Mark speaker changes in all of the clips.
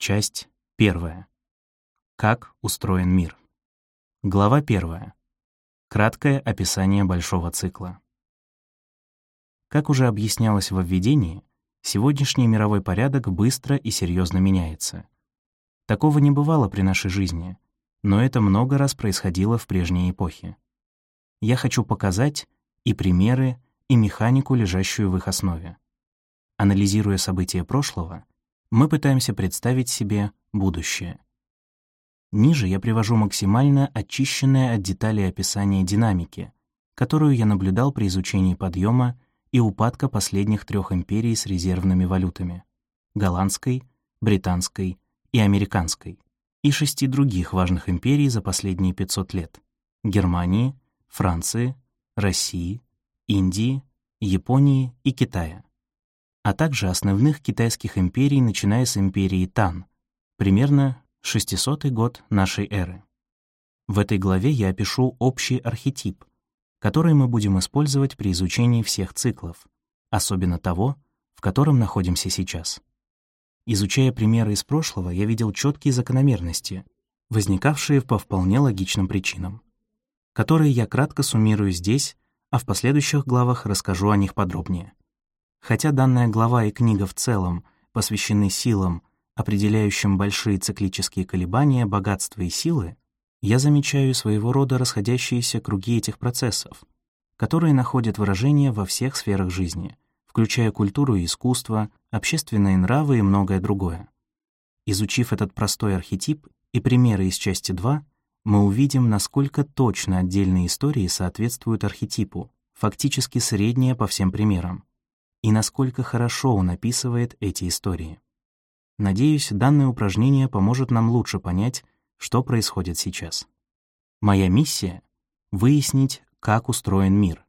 Speaker 1: Часть первая. Как устроен мир. Глава первая. Краткое описание большого цикла. Как уже объяснялось во введении, сегодняшний мировой порядок быстро и серьезно меняется. Такого не бывало при нашей жизни, но это много раз происходило в прежней эпохе. Я хочу показать и примеры, и механику, лежащую в их основе. Анализируя события прошлого, мы пытаемся представить себе будущее. Ниже я привожу максимально очищенное от деталей описание динамики, которую я наблюдал при изучении подъема и упадка последних трех империй с резервными валютами — голландской, британской и американской, и шести других важных империй за последние 500 лет — Германии, Франции, России, Индии, Японии и Китая, а также основных китайских империй, начиная с империи Тан, примерно 600 год нашей эры. В этой главе я опишу общий архетип, который мы будем использовать при изучении всех циклов, особенно того, в котором находимся сейчас. Изучая примеры из прошлого, я видел четкие закономерности, возникавшие по вполне логичным причинам, которые я кратко суммирую здесь, а в последующих главах расскажу о них подробнее. Хотя данная глава и книга в целом посвящены силам, определяющим большие циклические колебания, богатства и силы, я замечаю своего рода расходящиеся круги этих процессов, которые находят выражение во всех сферах жизни, включая культуру и искусство, общественные нравы и многое другое. Изучив этот простой архетип и примеры из части 2, мы увидим, насколько точно отдельные истории соответствуют архетипу, фактически средние по всем примерам, и насколько хорошо он описывает эти истории. Надеюсь, данное упражнение поможет нам лучше понять, что происходит сейчас. Моя миссия — выяснить, как устроен мир,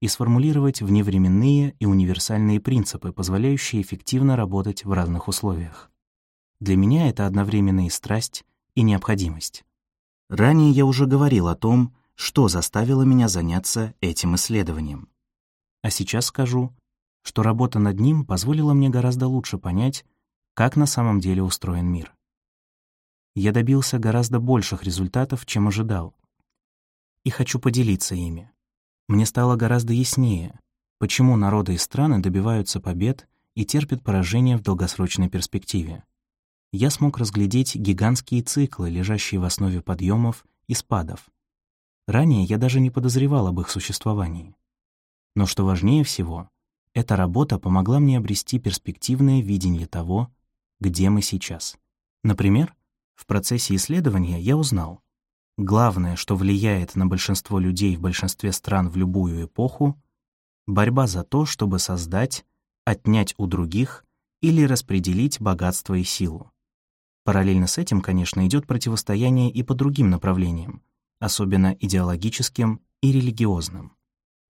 Speaker 1: и сформулировать вневременные и универсальные принципы, позволяющие эффективно работать в разных условиях. Для меня это одновременно и страсть, и необходимость. Ранее я уже говорил о том, что заставило меня заняться этим исследованием. А сейчас скажу, что работа над ним позволила мне гораздо лучше понять, как на самом деле устроен мир. Я добился гораздо больших результатов, чем ожидал, и хочу поделиться ими. Мне стало гораздо яснее, почему народы и страны добиваются побед и терпят поражение в долгосрочной перспективе. Я смог разглядеть гигантские циклы, лежащие в основе подъемов и спадов. Ранее я даже не подозревал об их существовании. Но что важнее всего, эта работа помогла мне обрести перспективное видение того, где мы сейчас. Например, в процессе исследования я узнал, главное, что влияет на большинство людей в большинстве стран в любую эпоху, борьба за то, чтобы создать, отнять у других или распределить богатство и силу. Параллельно с этим, конечно, идет противостояние и по другим направлениям, особенно идеологическим и религиозным.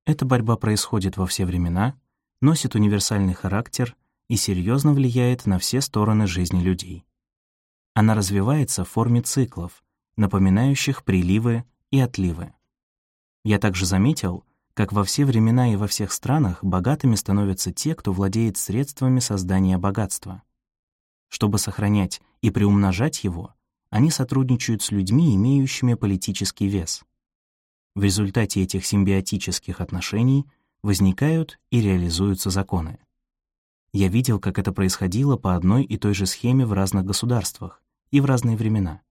Speaker 1: Эта борьба происходит во все времена — носит универсальный характер и серьезно влияет на все стороны жизни людей. Она развивается в форме циклов, напоминающих приливы и отливы. Я также заметил, как во все времена и во всех странах богатыми становятся те, кто владеет средствами создания богатства. Чтобы сохранять и приумножать его, они сотрудничают с людьми, имеющими политический вес. В результате этих симбиотических отношений – возникают и реализуются законы. Я видел, как это происходило по одной и той же схеме в разных государствах и в разные времена.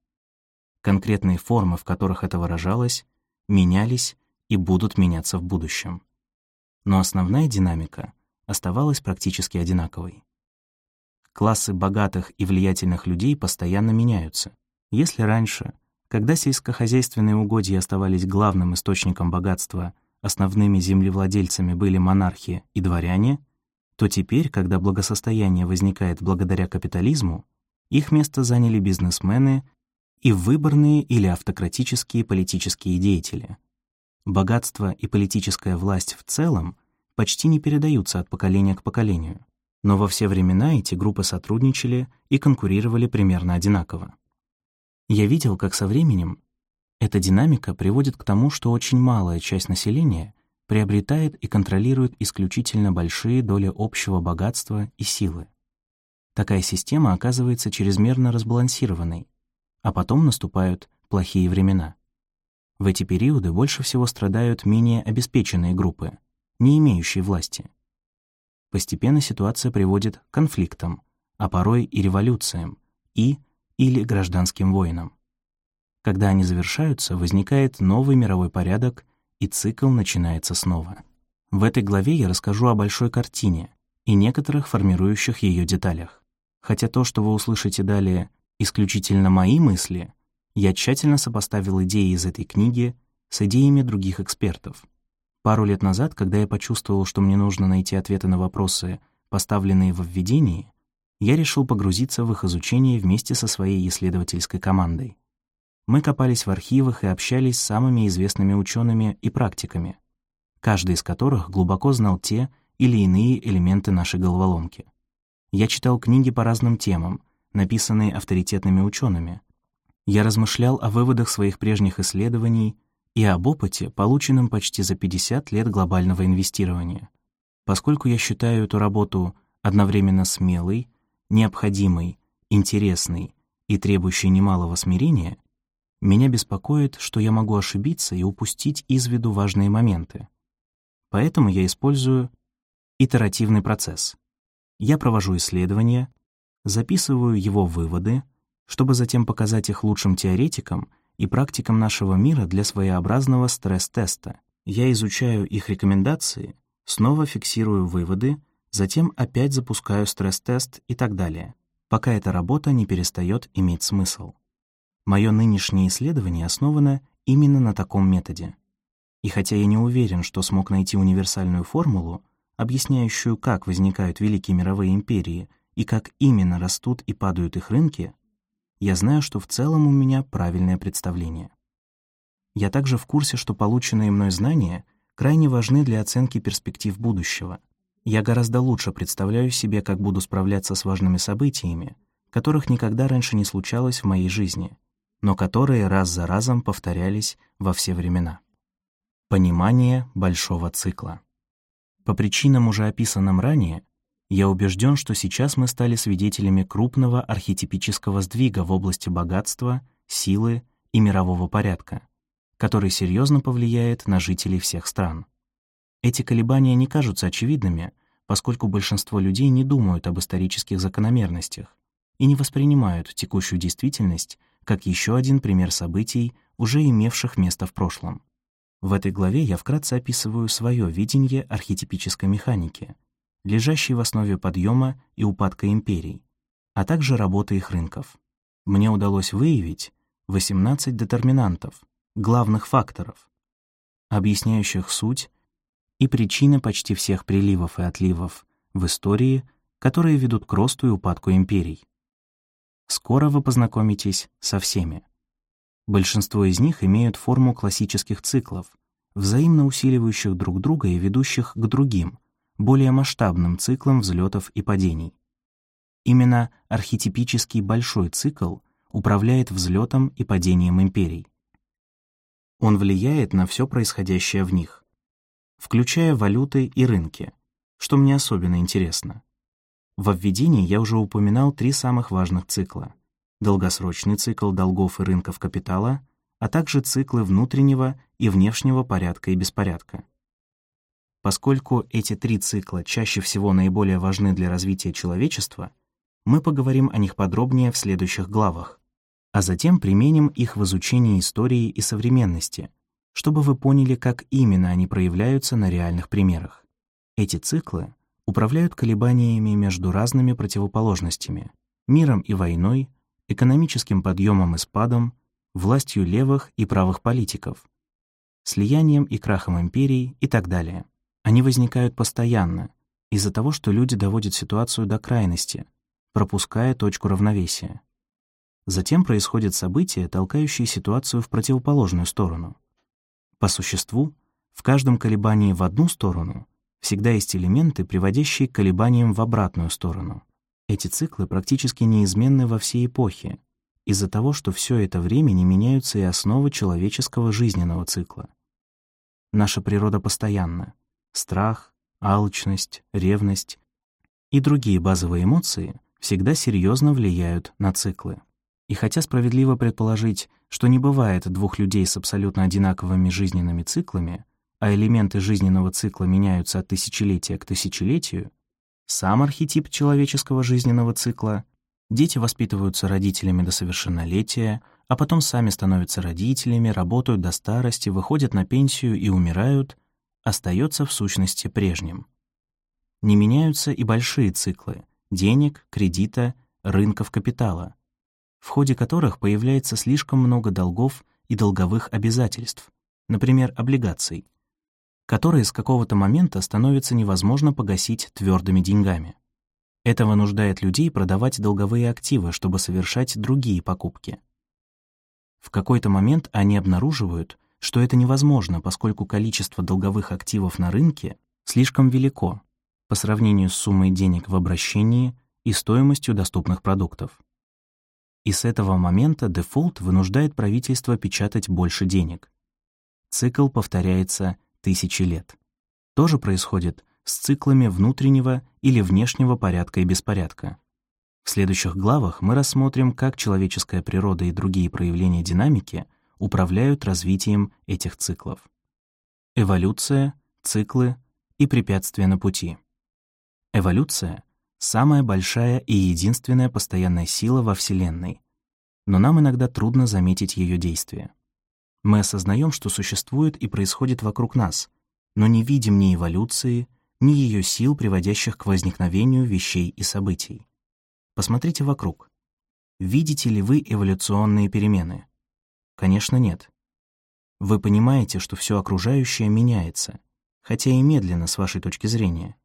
Speaker 1: Конкретные формы, в которых это выражалось, менялись и будут меняться в будущем. Но основная динамика оставалась практически одинаковой. Классы богатых и влиятельных людей постоянно меняются. Если раньше, когда сельскохозяйственные угодья оставались главным источником богатства основными землевладельцами были монархи и дворяне, то теперь, когда благосостояние возникает благодаря капитализму, их место заняли бизнесмены и выборные или автократические политические деятели. Богатство и политическая власть в целом почти не передаются от поколения к поколению, но во все времена эти группы сотрудничали и конкурировали примерно одинаково. Я видел, как со временем эта динамика приводит к тому, что очень малая часть населения приобретает и контролирует исключительно большие доли общего богатства и силы. Такая система оказывается чрезмерно разбалансированной, а потом наступают плохие времена. В эти периоды больше всего страдают менее обеспеченные группы, не имеющие власти. Постепенно ситуация приводит к конфликтам, а порой и революциям, и или гражданским войнам. Когда они завершаются, возникает новый мировой порядок, и цикл начинается снова. В этой главе я расскажу о большой картине и некоторых формирующих ее деталях. Хотя то, что вы услышите далее, исключительно мои мысли, я тщательно сопоставил идеи из этой книги с идеями других экспертов. Пару лет назад, когда я почувствовал, что мне нужно найти ответы на вопросы, поставленные в введении, я решил погрузиться в их изучение вместе со своей исследовательской командой. Мы копались в архивах и общались с самыми известными учеными и практиками, каждый из которых глубоко знал те или иные элементы нашей головоломки. Я читал книги по разным темам, написанные авторитетными учеными. Я размышлял о выводах своих прежних исследований и об опыте, полученном почти за 50 лет глобального инвестирования. Поскольку я считаю эту работу одновременно смелой, необходимой, интересной и требующей немалого смирения, меня беспокоит, что я могу ошибиться и упустить из виду важные моменты. Поэтому я использую итеративный процесс. Я провожу исследования, записываю его выводы, чтобы затем показать их лучшим теоретикам и практикам нашего мира для своеобразного стресс-теста. Я изучаю их рекомендации, снова фиксирую выводы, затем опять запускаю стресс-тест и так далее, пока эта работа не перестает иметь смысл. Мое нынешнее исследование основано именно на таком методе. И хотя я не уверен, что смог найти универсальную формулу, объясняющую, как возникают великие мировые империи и как именно растут и падают их рынки, я знаю, что в целом у меня правильное представление. Я также в курсе, что полученные мной знания крайне важны для оценки перспектив будущего — я гораздо лучше представляю себе, как буду справляться с важными событиями, которых никогда раньше не случалось в моей жизни, но которые раз за разом повторялись во все времена. Понимание большого цикла. По причинам, уже описанным ранее, я убежден, что сейчас мы стали свидетелями крупного архетипического сдвига в области богатства, силы и мирового порядка, который серьезно повлияет на жителей всех стран. Эти колебания не кажутся очевидными, поскольку большинство людей не думают об исторических закономерностях и не воспринимают текущую действительность как еще один пример событий, уже имевших место в прошлом. В этой главе я вкратце описываю свое видение архетипической механики, лежащей в основе подъема и упадка империй, а также работы их рынков. Мне удалось выявить 18 детерминантов, главных факторов, объясняющих суть и причины почти всех приливов и отливов в истории, которые ведут к росту и упадку империй. Скоро вы познакомитесь со всеми. Большинство из них имеют форму классических циклов, взаимно усиливающих друг друга и ведущих к другим, более масштабным циклам взлетов и падений. Именно архетипический большой цикл управляет взлетом и падением империй. Он влияет на все происходящее в них включая валюты и рынки, что мне особенно интересно. В введении я уже упоминал три самых важных цикла. Долгосрочный цикл долгов и рынков капитала, а также циклы внутреннего и внешнего порядка и беспорядка. Поскольку эти три цикла чаще всего наиболее важны для развития человечества, мы поговорим о них подробнее в следующих главах, а затем применим их в изучении истории и современности — чтобы вы поняли, как именно они проявляются на реальных примерах. Эти циклы управляют колебаниями между разными противоположностями — миром и войной, экономическим подъемом и спадом, властью левых и правых политиков, слиянием и крахом империй и так далее. Они возникают постоянно из-за того, что люди доводят ситуацию до крайности, пропуская точку равновесия. Затем происходят события, толкающие ситуацию в противоположную сторону. По существу, в каждом колебании в одну сторону всегда есть элементы, приводящие к колебаниям в обратную сторону. Эти циклы практически неизменны во всей эпохе, из-за того, что все это время не меняются и основы человеческого жизненного цикла. Наша природа постоянна. Страх, алчность, ревность и другие базовые эмоции, всегда серьезно влияют на циклы. И хотя справедливо предположить, что не бывает двух людей с абсолютно одинаковыми жизненными циклами, а элементы жизненного цикла меняются от тысячелетия к тысячелетию, сам архетип человеческого жизненного цикла — дети воспитываются родителями до совершеннолетия, а потом сами становятся родителями, работают до старости, выходят на пенсию и умирают, остается в сущности прежним. Не меняются и большие циклы — денег, кредита, рынков капитала — в ходе которых появляется слишком много долгов и долговых обязательств, например, облигаций, которые с какого-то момента становится невозможно погасить твердыми деньгами. Это вынуждает людей продавать долговые активы, чтобы совершать другие покупки. В какой-то момент они обнаруживают, что это невозможно, поскольку количество долговых активов на рынке слишком велико по сравнению с суммой денег в обращении и стоимостью доступных продуктов. И с этого момента дефолт вынуждает правительство печатать больше денег. Цикл повторяется тысячи лет. То же происходит с циклами внутреннего или внешнего порядка и беспорядка. В следующих главах мы рассмотрим, как человеческая природа и другие проявления динамики управляют развитием этих циклов. Эволюция, циклы и препятствия на пути. Эволюция самая большая и единственная постоянная сила во Вселенной, но нам иногда трудно заметить ее действие. Мы осознаем, что существует и происходит вокруг нас, но не видим ни эволюции, ни ее сил, приводящих к возникновению вещей и событий. Посмотрите вокруг. Видите ли вы эволюционные перемены? Конечно, нет. Вы понимаете, что все окружающее меняется, хотя и медленно с вашей точки зрения.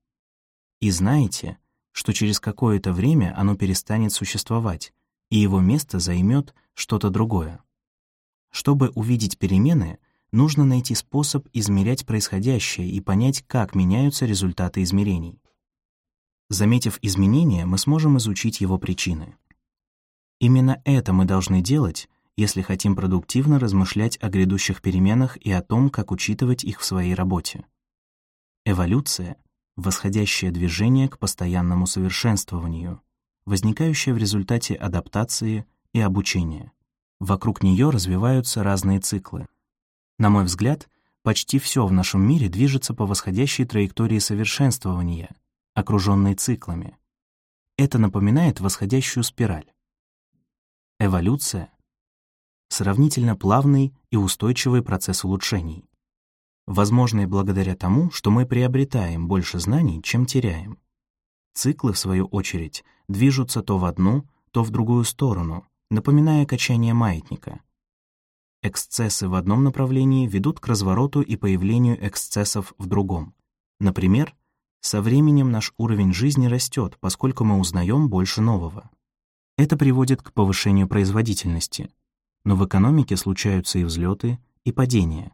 Speaker 1: И знаете, что через какое-то время оно перестанет существовать, и его место займет что-то другое. Чтобы увидеть перемены, нужно найти способ измерять происходящее и понять, как меняются результаты измерений. Заметив изменения, мы сможем изучить его причины. Именно это мы должны делать, если хотим продуктивно размышлять о грядущих переменах и о том, как учитывать их в своей работе. Эволюция восходящее движение к постоянному совершенствованию, возникающее в результате адаптации и обучения. Вокруг нее развиваются разные циклы. На мой взгляд, почти все в нашем мире движется по восходящей траектории совершенствования, окруженной циклами. Это напоминает восходящую спираль. Эволюция — сравнительно плавный и устойчивый процесс улучшений возможные благодаря тому, что мы приобретаем больше знаний, чем теряем. Циклы, в свою очередь, движутся то в одну, то в другую сторону, напоминая качание маятника. Эксцессы в одном направлении ведут к развороту и появлению эксцессов в другом. Например, со временем наш уровень жизни растет, поскольку мы узнаем больше нового. Это приводит к повышению производительности. Но в экономике случаются и взлеты, и падения.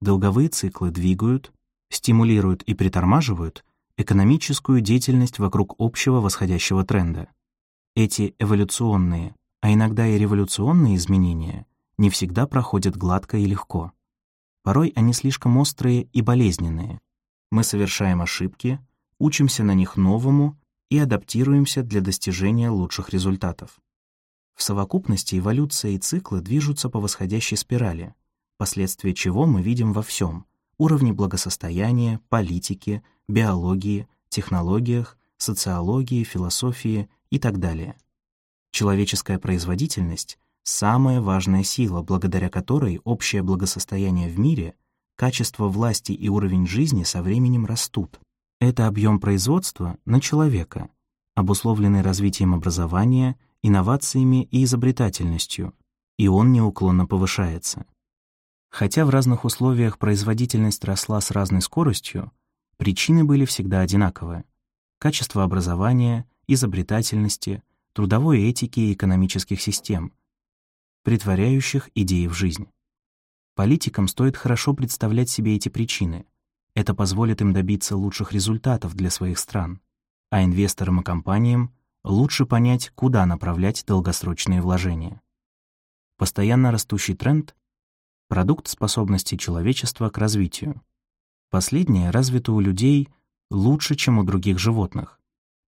Speaker 1: Долговые циклы двигают, стимулируют и притормаживают экономическую деятельность вокруг общего восходящего тренда. Эти эволюционные, а иногда и революционные изменения не всегда проходят гладко и легко. Порой они слишком острые и болезненные. Мы совершаем ошибки, учимся на них новому и адаптируемся для достижения лучших результатов. В совокупности эволюция и циклы движутся по восходящей спирали — последствия чего мы видим во всем — уровне благосостояния, политики, биологии, технологиях, социологии, философии и так далее. Человеческая производительность — самая важная сила, благодаря которой общее благосостояние в мире, качество власти и уровень жизни со временем растут. Это объем производства на человека, обусловленный развитием образования, инновациями и изобретательностью, и он неуклонно повышается. Хотя в разных условиях производительность росла с разной скоростью, причины были всегда одинаковые. Качество образования, изобретательности, трудовой этики и экономических систем, притворяющих идеи в жизнь. Политикам стоит хорошо представлять себе эти причины. Это позволит им добиться лучших результатов для своих стран, а инвесторам и компаниям лучше понять, куда направлять долгосрочные вложения. Постоянно растущий тренд продукт способности человечества к развитию. Последнее развито у людей лучше, чем у других животных,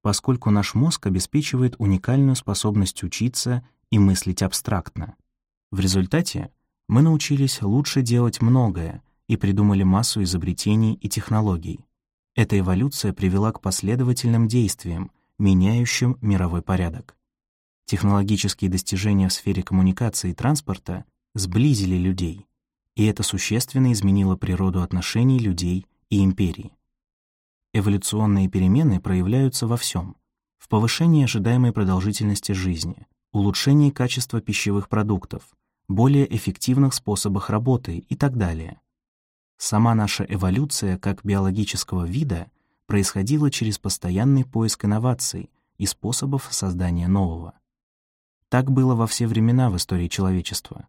Speaker 1: поскольку наш мозг обеспечивает уникальную способность учиться и мыслить абстрактно. В результате мы научились лучше делать многое и придумали массу изобретений и технологий. Эта эволюция привела к последовательным действиям, меняющим мировой порядок. Технологические достижения в сфере коммуникации и транспорта сблизили людей, и это существенно изменило природу отношений людей и империи. Эволюционные перемены проявляются во всем: в повышении ожидаемой продолжительности жизни, улучшении качества пищевых продуктов, более эффективных способах работы и так далее. Сама наша эволюция как биологического вида происходила через постоянный поиск инноваций и способов создания нового. Так было во все времена в истории человечества.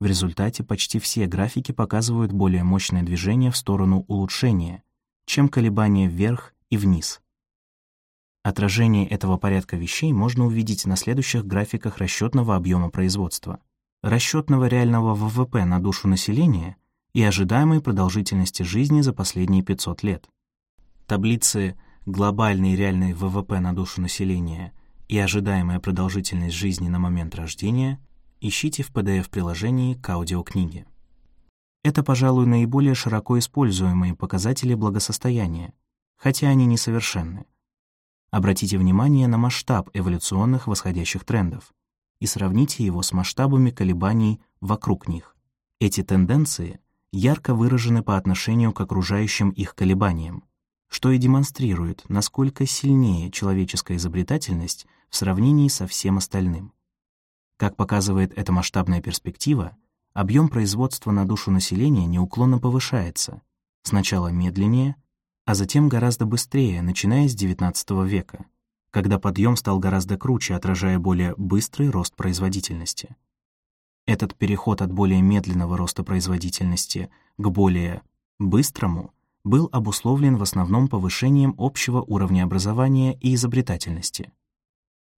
Speaker 1: В результате почти все графики показывают более мощное движение в сторону улучшения, чем колебания вверх и вниз. Отражение этого порядка вещей можно увидеть на следующих графиках расчетного объема производства расчетного реального ВВП на душу населения и ожидаемой продолжительности жизни за последние 500 лет. Таблицы «Глобальный реальный ВВП на душу населения» и «Ожидаемая продолжительность жизни на момент рождения» ищите в PDF-приложении к аудиокниге. Это, пожалуй, наиболее широко используемые показатели благосостояния, хотя они несовершенны. Обратите внимание на масштаб эволюционных восходящих трендов и сравните его с масштабами колебаний вокруг них. Эти тенденции ярко выражены по отношению к окружающим их колебаниям, что и демонстрирует, насколько сильнее человеческая изобретательность в сравнении со всем остальным. Как показывает эта масштабная перспектива, объем производства на душу населения неуклонно повышается, сначала медленнее, а затем гораздо быстрее, начиная с XIX века когда подъем стал гораздо круче, отражая более быстрый рост производительности. Этот переход от более медленного роста производительности к более быстрому был обусловлен в основном повышением общего уровня образования и изобретательности.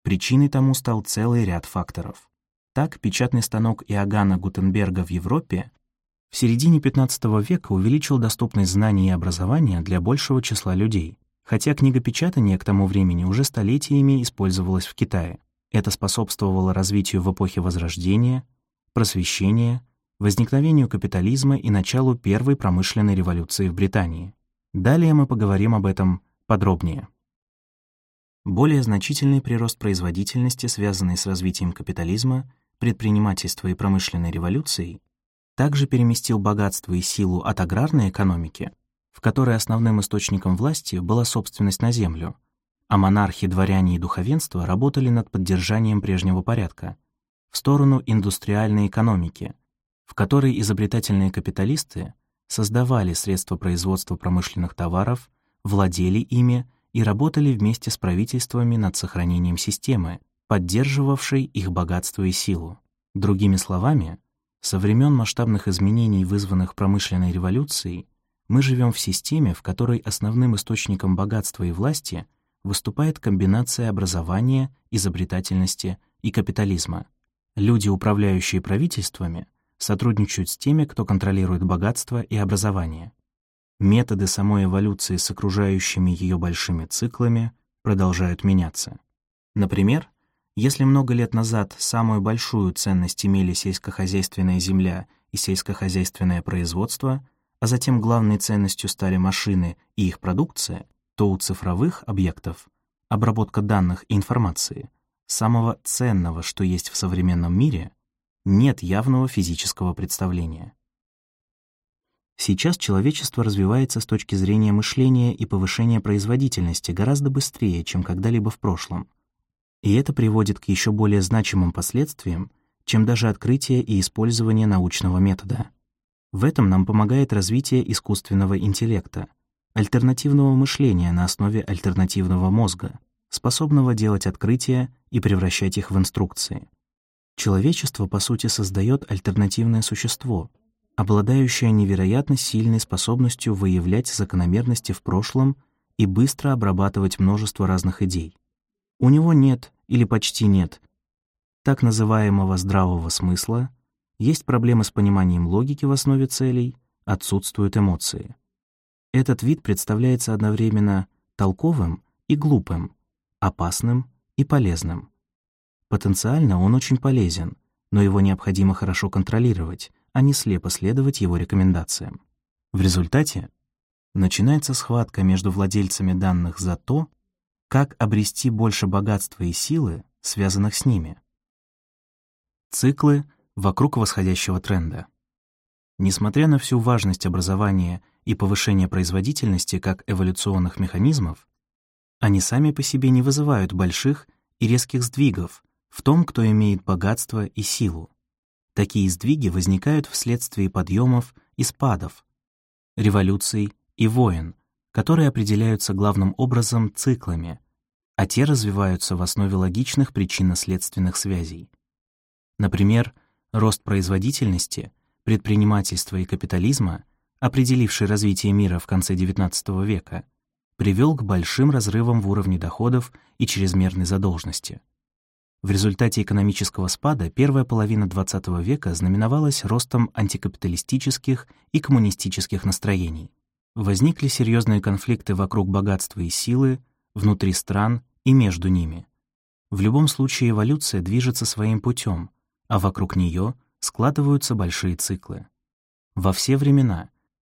Speaker 1: Причиной тому стал целый ряд факторов. Так, печатный станок Иоганна Гутенберга в Европе в середине XV века увеличил доступность знаний и образования для большего числа людей, хотя книгопечатание к тому времени уже столетиями использовалось в Китае. Это способствовало развитию в эпохе Возрождения, Просвещения, возникновению капитализма и началу первой промышленной революции в Британии. Далее мы поговорим об этом подробнее. Более значительный прирост производительности, связанный с развитием капитализма, предпринимательства и промышленной революцией, также переместил богатство и силу от аграрной экономики в которой основным источником власти была собственность на землю, а монархи, дворяне и духовенство работали над поддержанием прежнего порядка, в сторону индустриальной экономики, в которой изобретательные капиталисты создавали средства производства промышленных товаров, владели ими и работали вместе с правительствами над сохранением системы, поддерживавшей их богатство и силу. Другими словами, со времен масштабных изменений, вызванных промышленной революцией, мы живем в системе, в которой основным источником богатства и власти выступает комбинация образования, изобретательности и капитализма. Люди, управляющие правительствами, сотрудничают с теми, кто контролирует богатство и образование. Методы самой эволюции с окружающими ее большими циклами продолжают меняться. Например, если много лет назад самую большую ценность имели сельскохозяйственная земля и сельскохозяйственное производство, а затем главной ценностью стали машины и их продукция, то у цифровых объектов обработка данных и информации, самого ценного, что есть в современном мире, нет явного физического представления. Сейчас человечество развивается с точки зрения мышления и повышения производительности гораздо быстрее, чем когда-либо в прошлом. И это приводит к еще более значимым последствиям, чем даже открытие и использование научного метода. В этом нам помогает развитие искусственного интеллекта, альтернативного мышления на основе альтернативного мозга, способного делать открытия и превращать их в инструкции. Человечество, по сути, создает альтернативное существо, обладающее невероятно сильной способностью выявлять закономерности в прошлом и быстро обрабатывать множество разных идей. У него нет или почти нет так называемого здравого смысла, есть проблемы с пониманием логики в основе целей, отсутствуют эмоции. Этот вид представляется одновременно толковым и глупым, опасным и полезным. Потенциально он очень полезен, но его необходимо хорошо контролировать, а не слепо следовать его рекомендациям. В результате начинается схватка между владельцами данных за то, как обрести больше богатства и силы, связанных с ними. Циклы вокруг восходящего тренда. Несмотря на всю важность образования и повышения производительности как эволюционных механизмов, они сами по себе не вызывают больших и резких сдвигов в том, кто имеет богатство и силу. Такие сдвиги возникают вследствие подъемов и спадов, революций и войн, которые определяются главным образом циклами, а те развиваются в основе логичных причинно-следственных связей. Например, рост производительности, предпринимательства и капитализма, определивший развитие мира в конце XIX века, привел к большим разрывам в уровне доходов и чрезмерной задолженности. В результате экономического спада первая половина XX века знаменовалась ростом антикапиталистических и коммунистических настроений. Возникли серьезные конфликты вокруг богатства и силы, внутри стран и между ними. В любом случае эволюция движется своим путем, а вокруг нее складываются большие циклы. Во все времена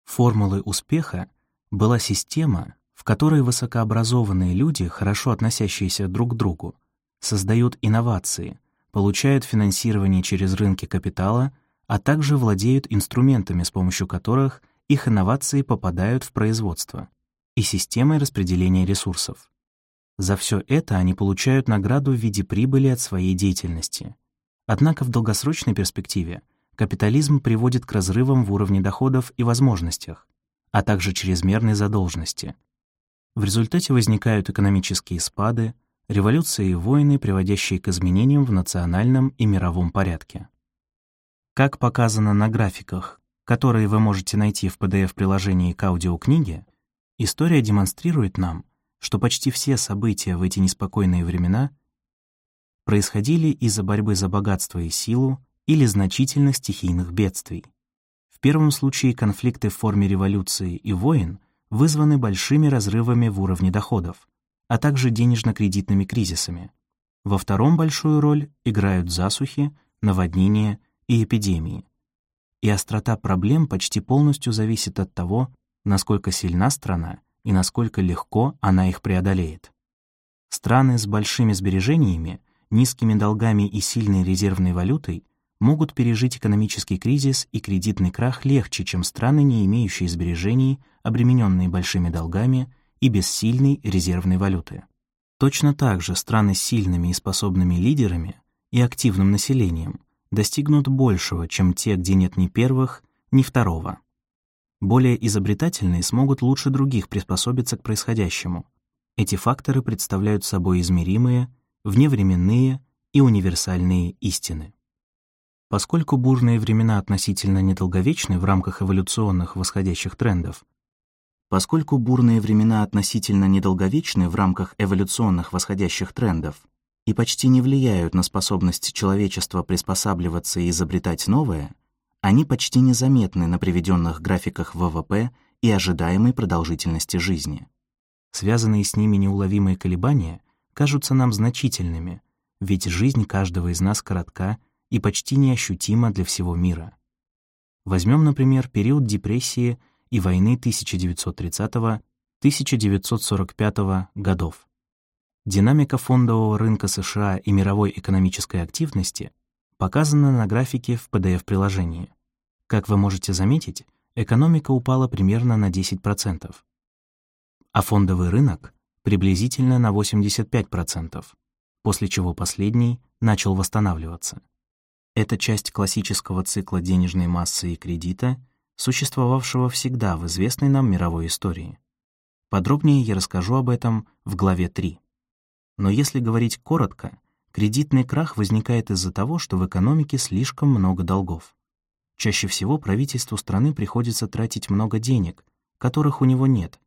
Speaker 1: формулой успеха была система, в которой высокообразованные люди, хорошо относящиеся друг к другу, создают инновации, получают финансирование через рынки капитала, а также владеют инструментами, с помощью которых их инновации попадают в производство, и системой распределения ресурсов. За все это они получают награду в виде прибыли от своей деятельности. Однако в долгосрочной перспективе капитализм приводит к разрывам в уровне доходов и возможностях, а также чрезмерной задолженности, в результате возникают экономические спады, революции и войны, приводящие к изменениям в национальном и мировом порядке. Как показано на графиках, которые вы можете найти в PDF-приложении к аудиокниге, история демонстрирует нам, что почти все события в эти неспокойные времена происходили из-за борьбы за богатство и силу или значительных стихийных бедствий. В первом случае конфликты в форме революции и войн вызваны большими разрывами в уровне доходов, а также денежно-кредитными кризисами. Во втором большую роль играют засухи, наводнения и эпидемии. И острота проблем почти полностью зависит от того, насколько сильна страна и насколько легко она их преодолеет. Страны с большими сбережениями, низкими долгами и сильной резервной валютой могут пережить экономический кризис и кредитный крах легче, чем страны, не имеющие сбережений, обремененные большими долгами и без сильной резервной валюты. Точно так же страны с сильными и способными лидерами и активным населением достигнут большего, чем те, где нет ни первых, ни второго. Более изобретательные смогут лучше других приспособиться к происходящему. Эти факторы представляют собой измеримые, вневременные и универсальные истины. Поскольку бурные времена относительно недолговечны в рамках эволюционных восходящих трендов, поскольку бурные времена относительно недолговечны в рамках эволюционных восходящих трендов и почти не влияют на способность человечества приспосабливаться и изобретать новое, они почти незаметны на приведенных графиках ВВП и ожидаемой продолжительности жизни. Связанные с ними неуловимые колебания кажутся нам значительными, ведь жизнь каждого из нас коротка и почти неощутимо для всего мира. Возьмем, например, период депрессии и войны 1930-1945 годов. Динамика фондового рынка США и мировой экономической активности показана на графике в PDF-приложении. Как вы можете заметить, экономика упала примерно на 10%, а фондовый рынок — приблизительно на 85%, после чего последний начал восстанавливаться. Это часть классического цикла денежной массы и кредита, существовавшего всегда в известной нам мировой истории. Подробнее я расскажу об этом в главе 3. Но если говорить коротко, кредитный крах возникает из-за того, что в экономике слишком много долгов. Чаще всего правительству страны приходится тратить много денег, которых у него нет,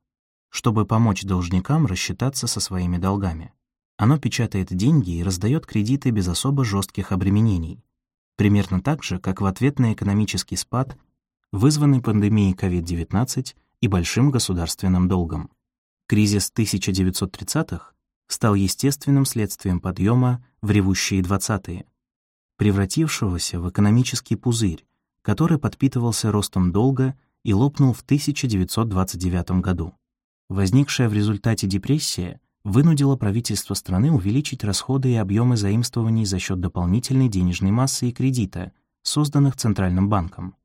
Speaker 1: чтобы помочь должникам рассчитаться со своими долгами. Оно печатает деньги и раздает кредиты без особо жестких обременений, примерно так же, как в ответ на экономический спад, вызванный пандемией COVID-19 и большим государственным долгом. Кризис 1930-х стал естественным следствием подъема в ревущие 20-е, превратившегося в экономический пузырь, который подпитывался ростом долга и лопнул в 1929 году. Возникшая в результате депрессия вынудила правительство страны увеличить расходы и объемы заимствований за счет дополнительной денежной массы и кредита, созданных Центральным банком.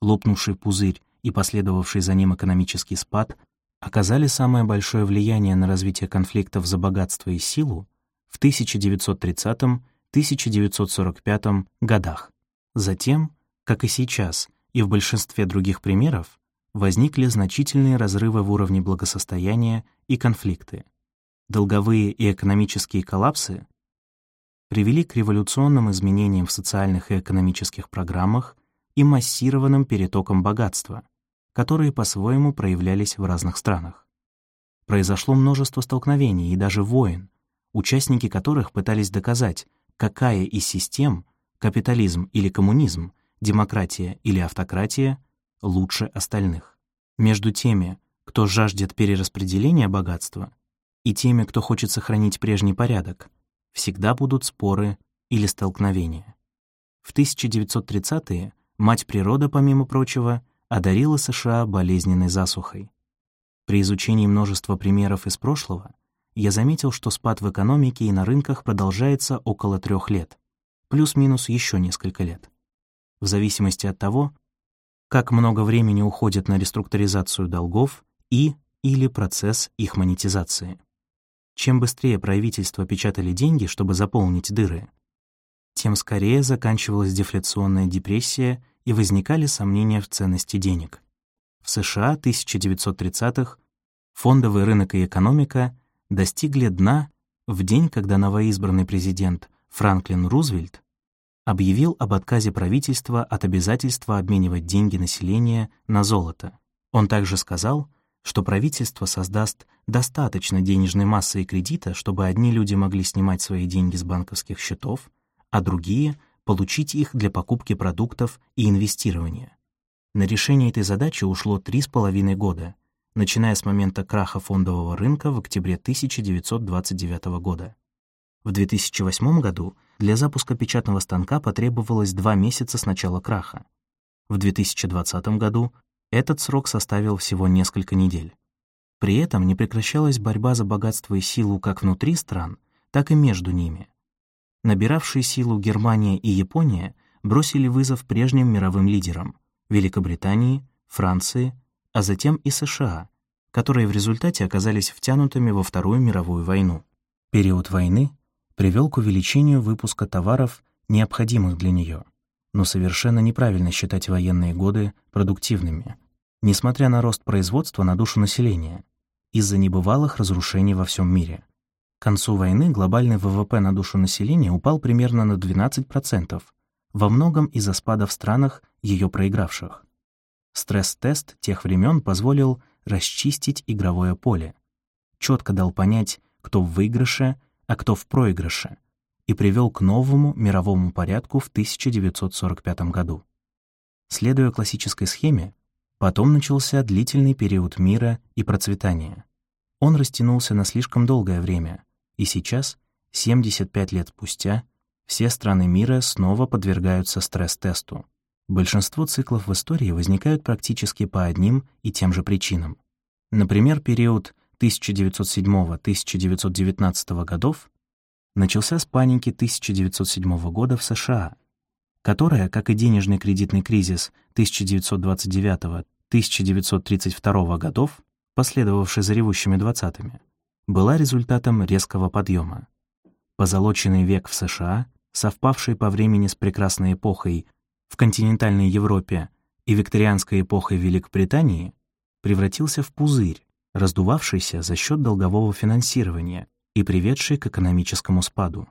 Speaker 1: Лопнувший пузырь и последовавший за ним экономический спад оказали самое большое влияние на развитие конфликтов за богатство и силу в 1930-1945 годах. Затем, как и сейчас, и в большинстве других примеров, возникли значительные разрывы в уровне благосостояния и конфликты. Долговые и экономические коллапсы привели к революционным изменениям в социальных и экономических программах и массированным перетокам богатства, которые по-своему проявлялись в разных странах. Произошло множество столкновений и даже войн, участники которых пытались доказать, какая из систем, капитализм или коммунизм, демократия или автократия, лучше остальных. Между теми, кто жаждет перераспределения богатства, и теми, кто хочет сохранить прежний порядок, всегда будут споры или столкновения. В 1930-е мать природа, помимо прочего, одарила США болезненной засухой. При изучении множества примеров из прошлого я заметил, что спад в экономике и на рынках продолжается около трех лет, плюс-минус еще несколько лет. В зависимости от того, как много времени уходит на реструктуризацию долгов и или процесс их монетизации. Чем быстрее правительства печатали деньги, чтобы заполнить дыры, тем скорее заканчивалась дефляционная депрессия и возникали сомнения в ценности денег. В США 1930-х фондовый рынок и экономика достигли дна в день, когда новоизбранный президент Франклин Рузвельт объявил об отказе правительства от обязательства обменивать деньги населения на золото. Он также сказал, что правительство создаст достаточно денежной массы и кредита, чтобы одни люди могли снимать свои деньги с банковских счетов, а другие — получить их для покупки продуктов и инвестирования. На решение этой задачи ушло три с половиной года, начиная с момента краха фондового рынка в октябре 1929 года. В 2008 году для запуска печатного станка потребовалось два месяца с начала краха. В 2020 году этот срок составил всего несколько недель. При этом не прекращалась борьба за богатство и силу как внутри стран, так и между ними. Набиравшие силу Германия и Япония бросили вызов прежним мировым лидерам — Великобритании, Франции, а затем и США, которые в результате оказались втянутыми во Вторую мировую войну. Период войны привел к увеличению выпуска товаров, необходимых для нее — но совершенно неправильно считать военные годы продуктивными, несмотря на рост производства на душу населения, из-за небывалых разрушений во всем мире. К концу войны глобальный ВВП на душу населения упал примерно на 12%, во многом из-за спада в странах, ее проигравших. Стресс-тест тех времен позволил расчистить игровое поле, четко дал понять, кто в выигрыше, а кто в проигрыше — и привел к новому мировому порядку в 1945 году. Следуя классической схеме, потом начался длительный период мира и процветания. Он растянулся на слишком долгое время, и сейчас, 75 лет спустя, все страны мира снова подвергаются стресс-тесту. Большинство циклов в истории возникают практически по одним и тем же причинам. Например, период 1907-1919 годов начался с паники 1907 года в США, которая, как и денежный кредитный кризис 1929-1932 годов, последовавший за ревущими двадцатыми, была результатом резкого подъема. Позолоченный век в США, совпавший по времени с прекрасной эпохой в континентальной Европе и викторианской эпохой Великобритании, превратился в пузырь, раздувавшийся за счет долгового финансирования – и приведший к экономическому спаду.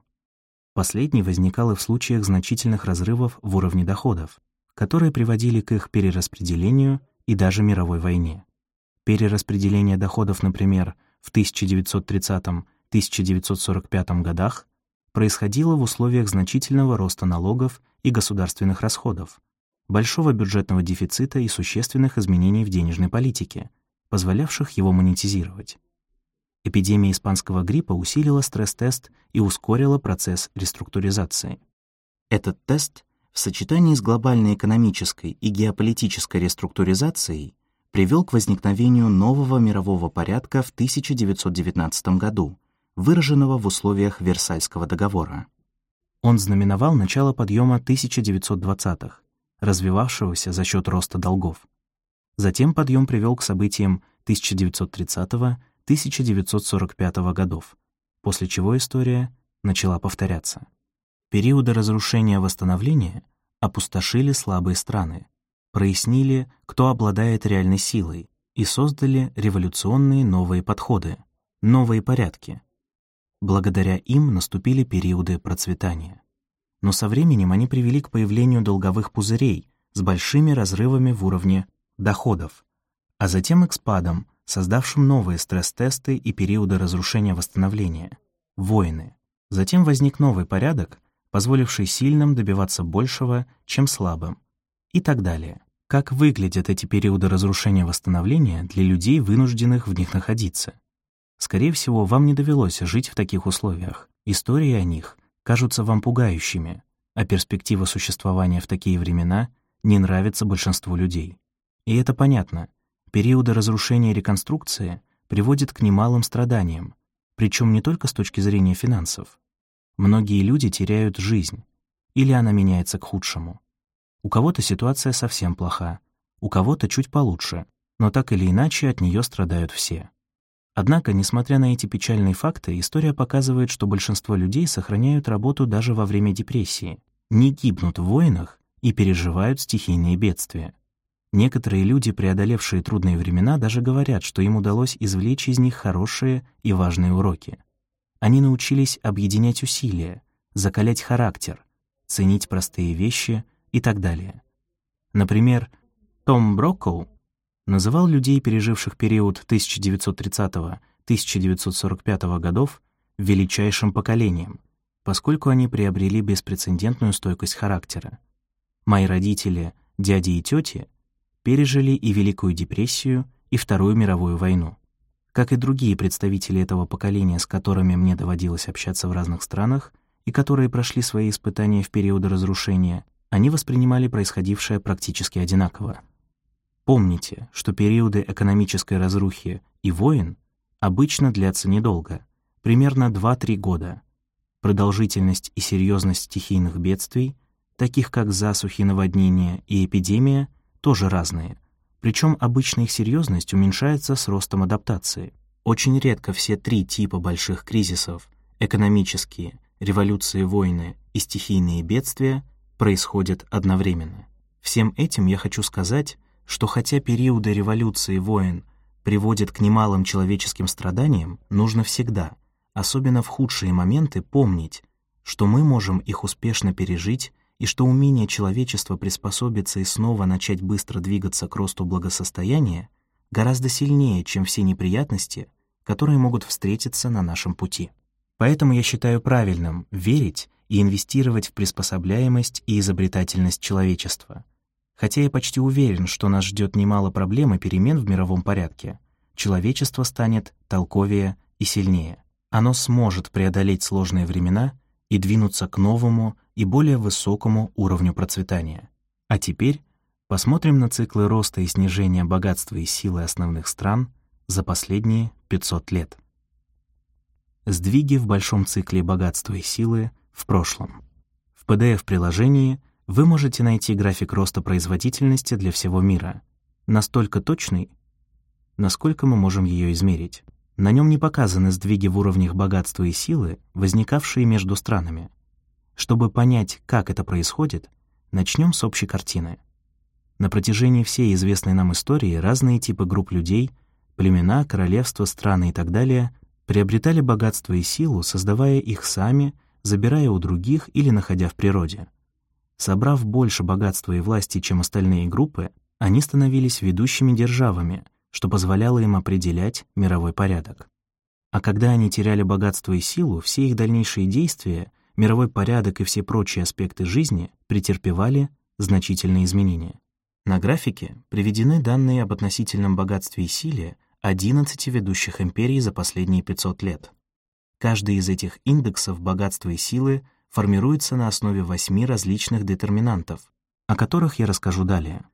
Speaker 1: Последний возникал и в случаях значительных разрывов в уровне доходов, которые приводили к их перераспределению и даже мировой войне. Перераспределение доходов, например, в 1930-1945 годах происходило в условиях значительного роста налогов и государственных расходов, большого бюджетного дефицита и существенных изменений в денежной политике, позволявших его монетизировать. Эпидемия испанского гриппа усилила стресс-тест и ускорила процесс реструктуризации. Этот тест в сочетании с глобальной экономической и геополитической реструктуризацией привел к возникновению нового мирового порядка в 1919 году, выраженного в условиях Версальского договора. Он знаменовал начало подъема 1920-х, развивавшегося за счет роста долгов. Затем подъем привел к событиям 1930-1945 годов, после чего история начала повторяться. Периоды разрушения-восстановления опустошили слабые страны, прояснили, кто обладает реальной силой, и создали революционные новые подходы, новые порядки. Благодаря им наступили периоды процветания. Но со временем они привели к появлению долговых пузырей с большими разрывами в уровне доходов, а затем и к спадам, создавшим новые стресс-тесты и периоды разрушения-восстановления, войны. Затем возник новый порядок, позволивший сильным добиваться большего, чем слабым, и так далее. Как выглядят эти периоды разрушения-восстановления для людей, вынужденных в них находиться? Скорее всего, вам не довелось жить в таких условиях. Истории о них кажутся вам пугающими, а перспектива существования в такие времена не нравится большинству людей. И это понятно. Периоды разрушения и реконструкции приводят к немалым страданиям, причем не только с точки зрения финансов, Многие люди теряют жизнь, или она меняется к худшему. У кого-то ситуация совсем плоха, у кого-то чуть получше, но так или иначе от нее страдают все. Однако, несмотря на эти печальные факты, история показывает, что большинство людей сохраняют работу даже во время депрессии, не гибнут в войнах и переживают стихийные бедствия. Некоторые люди, преодолевшие трудные времена, даже говорят, что им удалось извлечь из них хорошие и важные уроки. Они научились объединять усилия, закалять характер, ценить простые вещи и так далее. Например, Том Броккоу называл людей, переживших период 1930-1945 годов, величайшим поколением, поскольку они приобрели беспрецедентную стойкость характера. Мои родители, дяди и тети пережили и Великую депрессию, и Вторую мировую войну. Как и другие представители этого поколения, с которыми мне доводилось общаться в разных странах и которые прошли свои испытания в периоды разрушения, они воспринимали происходившее практически одинаково. Помните, что периоды экономической разрухи и войн обычно длятся недолго, примерно 2-3 года. Продолжительность и серьезность стихийных бедствий, таких как засухи, наводнения и эпидемия, тоже разные — причем обычно их серьезность уменьшается с ростом адаптации. Очень редко все три типа больших кризисов — экономические, революции, войны и стихийные бедствия — происходят одновременно. Всем этим я хочу сказать, что хотя периоды революции войн приводят к немалым человеческим страданиям, нужно всегда, особенно в худшие моменты, помнить, что мы можем их успешно пережить и что умение человечества приспособиться и снова начать быстро двигаться к росту благосостояния гораздо сильнее, чем все неприятности, которые могут встретиться на нашем пути. Поэтому я считаю правильным верить и инвестировать в приспособляемость и изобретательность человечества. Хотя я почти уверен, что нас ждет немало проблем и перемен в мировом порядке, человечество станет толковее и сильнее. Оно сможет преодолеть сложные времена и двинуться к новому, и более высокому уровню процветания. А теперь посмотрим на циклы роста и снижения богатства и силы основных стран за последние 500 лет. Сдвиги в большом цикле богатства и силы в прошлом. В PDF-приложении вы можете найти график роста производительности для всего мира, настолько точный, насколько мы можем ее измерить. На нем не показаны сдвиги в уровнях богатства и силы, возникавшие между странами. Чтобы понять, как это происходит, начнем с общей картины. На протяжении всей известной нам истории разные типы групп людей, племена, королевства, страны и так далее приобретали богатство и силу, создавая их сами, забирая у других или находя в природе. Собрав больше богатства и власти, чем остальные группы, они становились ведущими державами, что позволяло им определять мировой порядок. А когда они теряли богатство и силу, все их дальнейшие действия мировой порядок и все прочие аспекты жизни претерпевали значительные изменения. На графике приведены данные об относительном богатстве и силе 11 ведущих империй за последние 500 лет. Каждый из этих индексов богатства и силы формируется на основе восьми различных детерминантов, о которых я расскажу далее.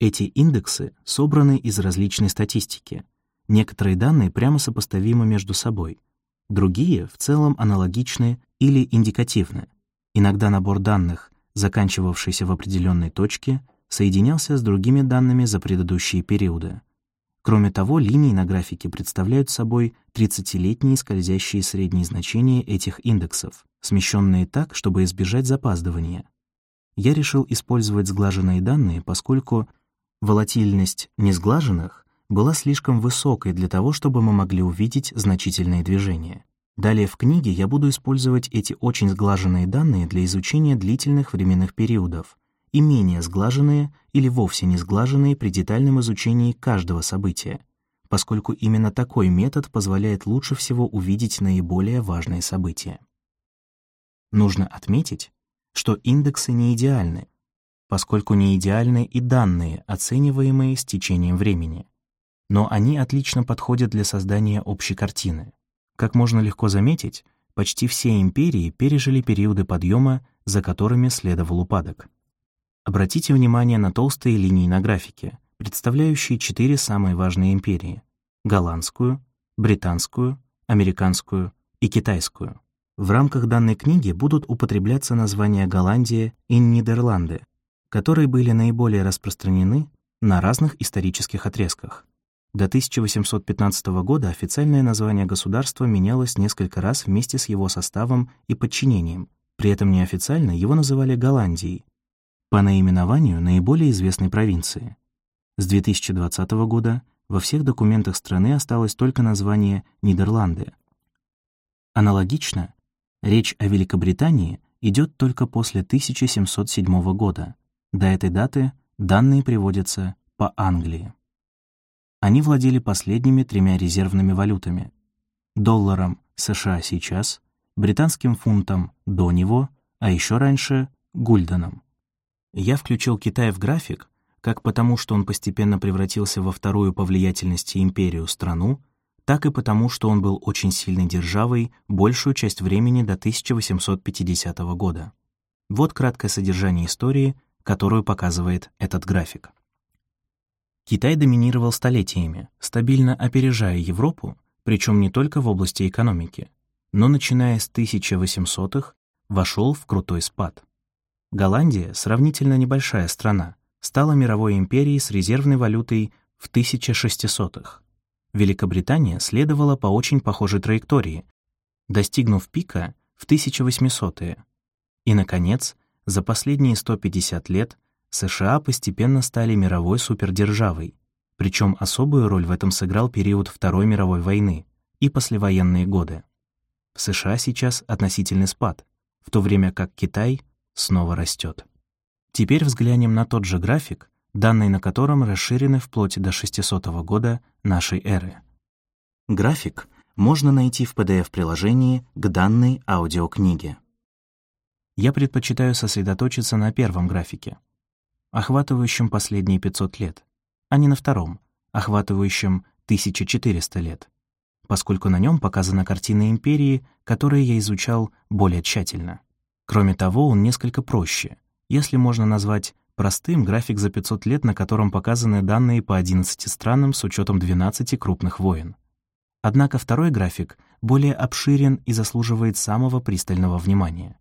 Speaker 1: Эти индексы собраны из различной статистики. Некоторые данные прямо сопоставимы между собой, другие в целом аналогичны или индикативны. Иногда набор данных, заканчивавшийся в определенной точке, соединялся с другими данными за предыдущие периоды. Кроме того, линии на графике представляют собой 30-летние скользящие средние значения этих индексов, смещенные так, чтобы избежать запаздывания. Я решил использовать сглаженные данные, поскольку волатильность несглаженных была слишком высокой для того, чтобы мы могли увидеть значительные движения. Далее в книге я буду использовать эти очень сглаженные данные для изучения длительных временных периодов, и менее сглаженные или вовсе не сглаженные при детальном изучении каждого события, поскольку именно такой метод позволяет лучше всего увидеть наиболее важные события. Нужно отметить, что индексы не идеальны, поскольку не идеальны и данные, оцениваемые с течением времени. Но они отлично подходят для создания общей картины. Как можно легко заметить, почти все империи пережили периоды подъема, за которыми следовал упадок. Обратите внимание на толстые линии на графике, представляющие четыре самые важные империи — голландскую, британскую, американскую и китайскую. В рамках данной книги будут употребляться названия Голландия и Нидерланды, которые были наиболее распространены на разных исторических отрезках. До 1815 года официальное название государства менялось несколько раз вместе с его составом и подчинением. При этом неофициально его называли Голландией, по наименованию наиболее известной провинции. С 2020 года во всех документах страны осталось только название Нидерланды. Аналогично, речь о Великобритании идет только после 1707 года. До этой даты данные приводятся по Англии. Они владели последними тремя резервными валютами — долларом США сейчас, британским фунтом до него, а еще раньше — гульденом. Я включил Китай в график как потому, что он постепенно превратился во вторую по влиятельности империю страну, так и потому, что он был очень сильной державой большую часть времени до 1850 года. Вот краткое содержание истории, которую показывает этот график. Китай доминировал столетиями, стабильно опережая Европу, причем не только в области экономики, но начиная с 1800-х вошел в крутой спад. Голландия, сравнительно небольшая страна, стала мировой империей с резервной валютой в 1600-х. Великобритания следовала по очень похожей траектории, достигнув пика в 1800-е. И, наконец, за последние 150 лет США постепенно стали мировой супердержавой, причем особую роль в этом сыграл период Второй мировой войны и послевоенные годы. В США сейчас относительный спад, в то время как Китай снова растет. Теперь взглянем на тот же график, данные на котором расширены вплоть до 600 года нашей эры. График можно найти в PDF-приложении к данной аудиокниге. Я предпочитаю сосредоточиться на первом графике, охватывающем последние 500 лет, а не на втором, охватывающем 1400 лет, поскольку на нем показана картина империи, которую я изучал более тщательно. Кроме того, он несколько проще, если можно назвать простым график за 500 лет, на котором показаны данные по 11 странам с учетом 12 крупных войн. Однако второй график более обширен и заслуживает самого пристального внимания.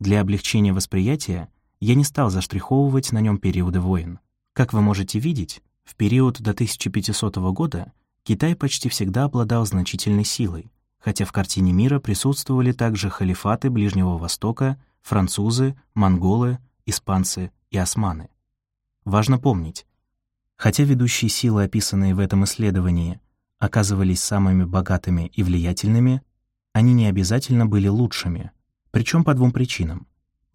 Speaker 1: Для облегчения восприятия я не стал заштриховывать на нем периоды войн. Как вы можете видеть, в период до 1500 года Китай почти всегда обладал значительной силой, хотя в картине мира присутствовали также халифаты Ближнего Востока, французы, монголы, испанцы и османы. Важно помнить, хотя ведущие силы, описанные в этом исследовании, оказывались самыми богатыми и влиятельными, они не обязательно были лучшими, причем по двум причинам.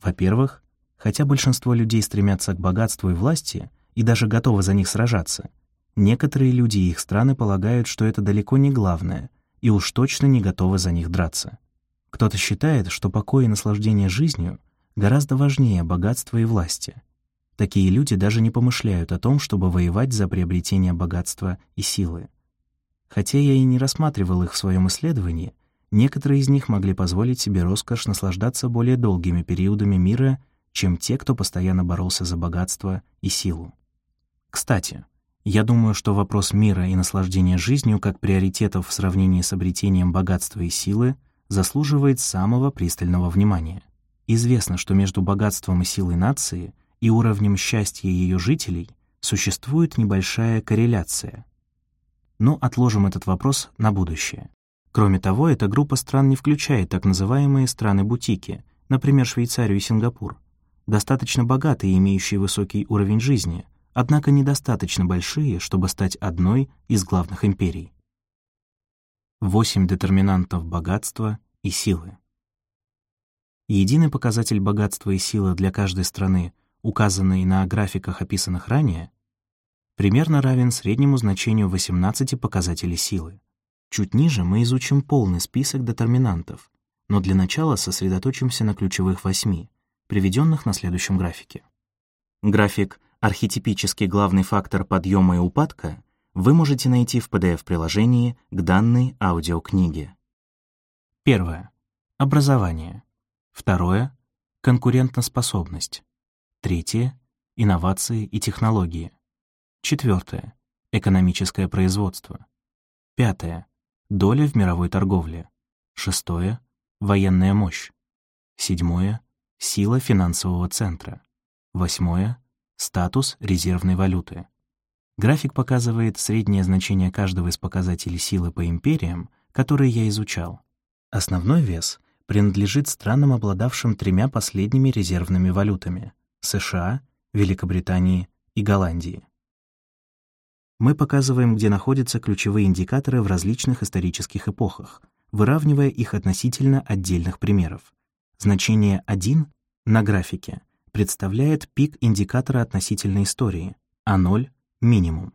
Speaker 1: Во-первых, хотя большинство людей стремятся к богатству и власти и даже готовы за них сражаться, некоторые люди и их страны полагают, что это далеко не главное — и уж точно не готовы за них драться. Кто-то считает, что покой и наслаждение жизнью гораздо важнее богатства и власти. Такие люди даже не помышляют о том, чтобы воевать за приобретение богатства и силы. Хотя я и не рассматривал их в своем исследовании, некоторые из них могли позволить себе роскошь наслаждаться более долгими периодами мира, чем те, кто постоянно боролся за богатство и силу. Кстати, я думаю, что вопрос мира и наслаждения жизнью как приоритетов в сравнении с обретением богатства и силы заслуживает самого пристального внимания. Известно, что между богатством и силой нации и уровнем счастья ее жителей существует небольшая корреляция. Но отложим этот вопрос на будущее. Кроме того, эта группа стран не включает так называемые страны-бутики, например, Швейцарию и Сингапур, достаточно богатые и имеющие высокий уровень жизни, однако недостаточно большие, чтобы стать одной из главных империй. Восемь детерминантов богатства и силы. Единый показатель богатства и силы для каждой страны указанный на графиках, описанных ранее, примерно равен среднему значению 18 показателей силы. Чуть ниже мы изучим полный список детерминантов, но для начала сосредоточимся на ключевых восьми, приведенных на следующем графике. График «Архетипический главный фактор подъема и упадка» вы можете найти в PDF-приложении к данной аудиокниге. Первое. Образование. Второе. Конкурентоспособность. Третье — инновации и технологии. Четвертое — экономическое производство. Пятое — доля в мировой торговле. Шестое — военная мощь. Седьмое — сила финансового центра. Восьмое — статус резервной валюты. График показывает среднее значение каждого из показателей силы по империям, которые я изучал. Основной вес принадлежит странам, обладавшим тремя последними резервными валютами — США, Великобритании и Голландии. Мы показываем, где находятся ключевые индикаторы в различных исторических эпохах, выравнивая их относительно отдельных примеров. Значение 1 на графике представляет пик индикатора относительно истории, а 0 — минимум.